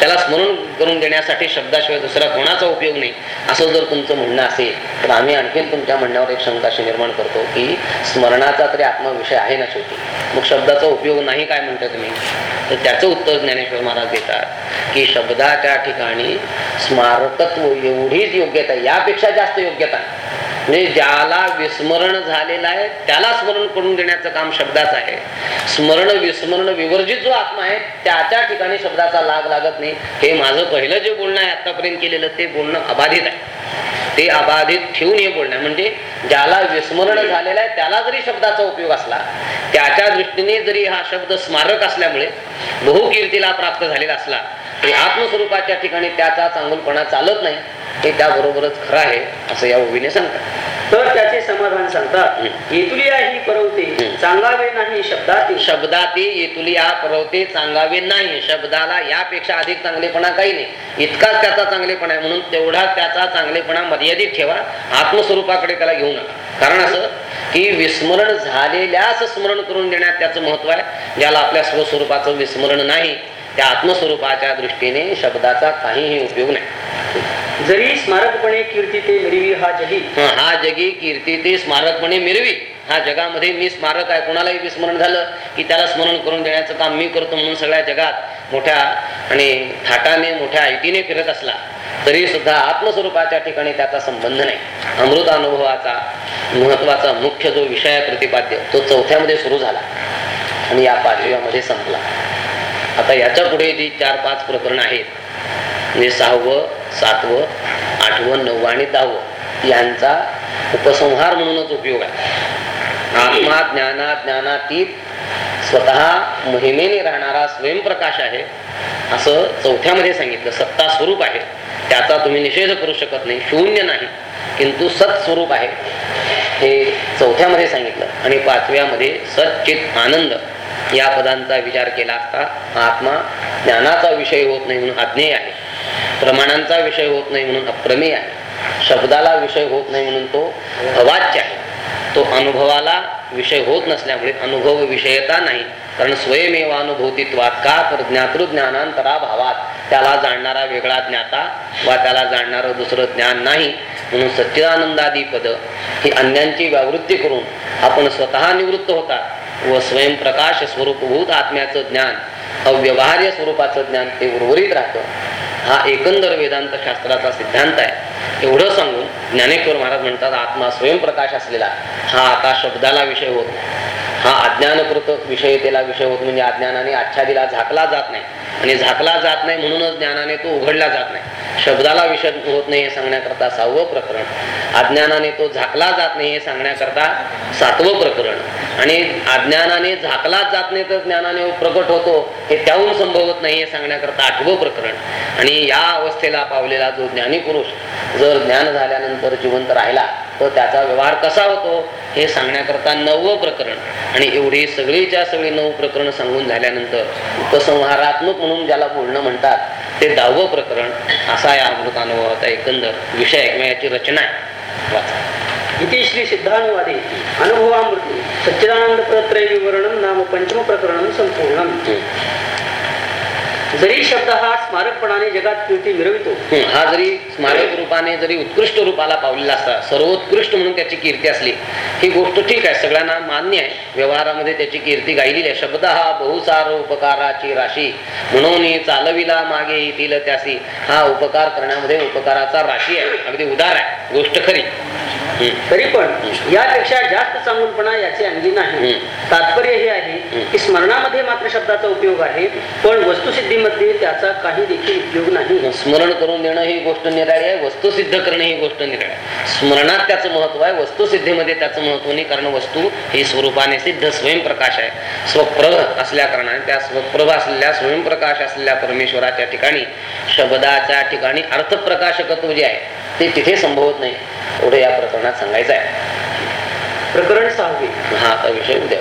त्याला स्मरण करून देण्यासाठी शब्दाशिवाय दुसरा कोणाचा उपयोग नाही. असं जर तुमचं म्हणणं असेल तर आम्ही आणखीन तुमच्या म्हणण्यावर एक शंकाशी निर्माण करतो की स्मरणाचा तरी आत्मविषय आहे ना शेवटी. मग शब्दाचा उपयोग नाही काय म्हणता तुम्ही? तर त्याचं उत्तर ज्ञानेश्वर महाराज देतात की शब्दाच्या ठिकाणी स्मारकत्व एवढीच योग्यता यापेक्षा जास्त योग्यता म्हणजे ज्याला विस्मरण झालेलं आहे त्याला स्मरण करून देण्याचं काम शब्दाचं आहे. स्मरण विस्मरण विवर्जित जो आत्मा आहे त्याच्या ठिकाणी शब्दाचा लाग लागत नाही. हे माझं पहिलं जे बोलणं आहे आतापर्यंत केलेलं ते बोलणं अबाधित आहे. ते अबाधित ठेवून हे बोलणं आहे. म्हणजे ज्याला विस्मरण झालेलं आहे त्याला जरी शब्दाचा उपयोग असला त्याच्या दृष्टीने जरी हा शब्द स्मारक असल्यामुळे बहुकीर्तीला प्राप्त झालेला असला तरी आत्मस्वरूपाच्या ठिकाणी त्याचा चांगुलपणा चालत नाही हे त्याबरोबरच खरं आहे असं या ओवीने सांगतात तर त्याचे समाधान सांगतात. येतुलिया ही परवते. सांगावे नाही शब्दात शब्दाती येतुली या परवते सांगावे नाही शब्दाला यापेक्षा अधिक चांगलेपणा काही नाही इतकाच त्याचा चांगलेपणा आहे म्हणून तेवढाच त्याचा चांगलेपणा मर्यादित ठेवा आत्मस्वरूपाकडे त्याला घेऊ नका कारण असं की विस्मरण झालेल्याच स्मरण करून देण्यात त्याचं महत्त्व आहे ज्याला आपल्या स्वस्वरूपाचं विस्मरण नाही त्या आत्मस्वरूपाच्या दृष्टीने शब्दाचा काहीही उपयोग नाही. जरी स्मारकपणे कीर्ती ते मिरवी हा जगी. हं, हा जगी कीर्ती ते स्मारकपणे मिरवी. हा जगामध्ये मी स्मारक आहे कोणालाही विस्मरण झालं की त्याला स्मरण करून देण्याचं काम मी करतो म्हणून सगळ्या जगात मोठ्या आणि थाटाने मोठ्या ऐटीने फिरत असला तरी सुद्धा आत्मस्वरूपाच्या ठिकाणी त्याचा संबंध नाही. अमृत अनुभवाचा महत्त्वाचा मुख्य जो विषय प्रतिपाद्य तो चौथ्यामध्ये सुरू झाला आणि या पाचव्यामध्ये संपला. आता याच्यापुढे जी चार पाच प्रकरण आहेत. म्हणजे सहावं सातवं आठवं नववं आणि दहावं यांचा उपसंहार म्हणूनच उपयोग आहे. आत्मा ज्ञाना ज्ञानातीत स्वतः महिमेने राहणारा स्वयंप्रकाश आहे. असं चौथ्यामध्ये सांगितलं. सत्ता स्वरूप आहे. त्याचा तुम्ही निषेध करू शकत नाही. शून्य नाही. किंतु सत्स्वरूप आहे. हे चौथ्यामध्ये सांगितलं. आणि पाचव्यामध्ये सच्चित आनंद. या पदांचा विचार केला असता आत्मा ज्ञानाचा विषय होत नाही म्हणून अज्ञेय आहे. प्रमाणांचा विषय होत नाही म्हणून अप्रमेय आहे. शब्दाला विषय होत नाही म्हणून तो अवाच्य आहे. तो अनुभवाला विषय होत नसल्यामुळे अनुभव विषयता नाही. कारण स्वयमेवानुभूतित्वात का तर ज्ञातृज्ञानांतरा भावात त्याला जाणणारा वेगळा ज्ञाता वा त्याला जाणणारं दुसरं ज्ञान नाही. म्हणून सच्चिदानंदादी पद ही अन्यांची व्यावृत्ती करून आपण स्वतः निवृत्त होतात. व स्वयंप्रकाश स्वरूपभूत आत्म्याचं ज्ञान अव्यवहार्य स्वरूपाचं ज्ञान ते उर्वरित राहतं. हा एकंदर वेदांत शास्त्राचा सिद्धांत आहे. एवढं सांगून ज्ञानेश्वर महाराज म्हणतात आत्मा स्वयंप्रकाश असलेला हा आता शब्दाला विषय होत. हा अज्ञानकृत विषयतेला विषय होत म्हणजे अज्ञानाने आच्छादीला झाकला जात नाही. आणि झाकला जात नाही म्हणूनच ज्ञानाने तो उघडला जात नाही. शब्दाला विषय होत नाही हे सांगण्याकरता सहावं प्रकरण. अज्ञानाने तो झाकला जात नाही हे सांगण्याकरता सातवं प्रकरण. आणि अज्ञानाने झाकला जात नाही तर ज्ञानाने प्रकट होतो हे त्याहून संभवत नाही हे सांगण्याकरता आठवं प्रकरण. आणि या अवस्थेला पावलेला जो ज्ञानी पुरुष जर ज्ञान झाल्यानंतर जिवंत राहिला तर त्याचा व्यवहार कसा होतो हे सांगण्याकरता नववं प्रकरण आणि एवढी सगळीच्या सगळी नऊ प्रकरण सांगून झाल्यानंतर उपसंहारात्मक म्हणून ज्याला बोलणं म्हणतात ते दहावं प्रकरण असा या अमृतानुभवाचा एकंदर विषय याची रचना आहे. वाचा. इति श्री सिद्धानुवादे अनुभवामृती. सच्चिदानंद प्रत्रय विवरणम नाम पंचम प्रकरणम संपूर्णम. जरी शब्द हा स्मारकपणाने जगात कीर्ती मिरवितो हं, जरी स्मारक रूपाने जरी उत्कृष्ट रूपाला पावलेला असता सर्वोत्कृष्ट म्हणून त्याची कीर्ती असली ही गोष्ट ठीक आहे सगळ्यांना मान्य आहे. व्यवहारामध्ये त्याची कीर्ती गायलेली आहे. शब्द हा बहुसार उपकाराची राशी. म्हणून चालविला मागे येतील त्यासी. हा उपकार करण्यामध्ये उपकाराचा राशी आहे. अगदी उदार आहे. गोष्ट खरी. तरी पण यापेक्षा जास्त चांगुलपणा याचे अंगी नाही. तात्पर्य हे आहे की स्मरणामध्ये मात्र शब्दाचा उपयोग आहे पण वस्तुसिद्धीमध्ये त्याचा काही देखील उपयोग नाही. स्मरण करून देणं ही गोष्ट निराळी आहे वस्तुसिद्ध करणं ही गोष्ट निराळी आहे. स्मरणात त्याचं महत्त्व आहे वस्तुसिद्धीमध्ये त्याचं महत्त्व नाही कारण वस्तू ही स्वरूपाने सिद्ध स्वयंप्रकाश आहे. स्वप्रभ असल्या कारणाने त्या स्वप्रभ असलेल्या स्वयंप्रकाश असलेल्या परमेश्वराच्या ठिकाणी शब्दाच्या ठिकाणी अर्थप्रकाशकत्व जे आहे ते तिथे संभवत नाही. एवढं या प्रकरणात सांगायचं आहे. प्रकरण सहावे. हा आता विषय उद्या.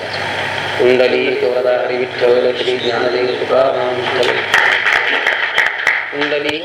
कुंडली वरदा हरी विठ्ठल श्री ज्ञानदेव तुकाराम विठ्ठल कुंडली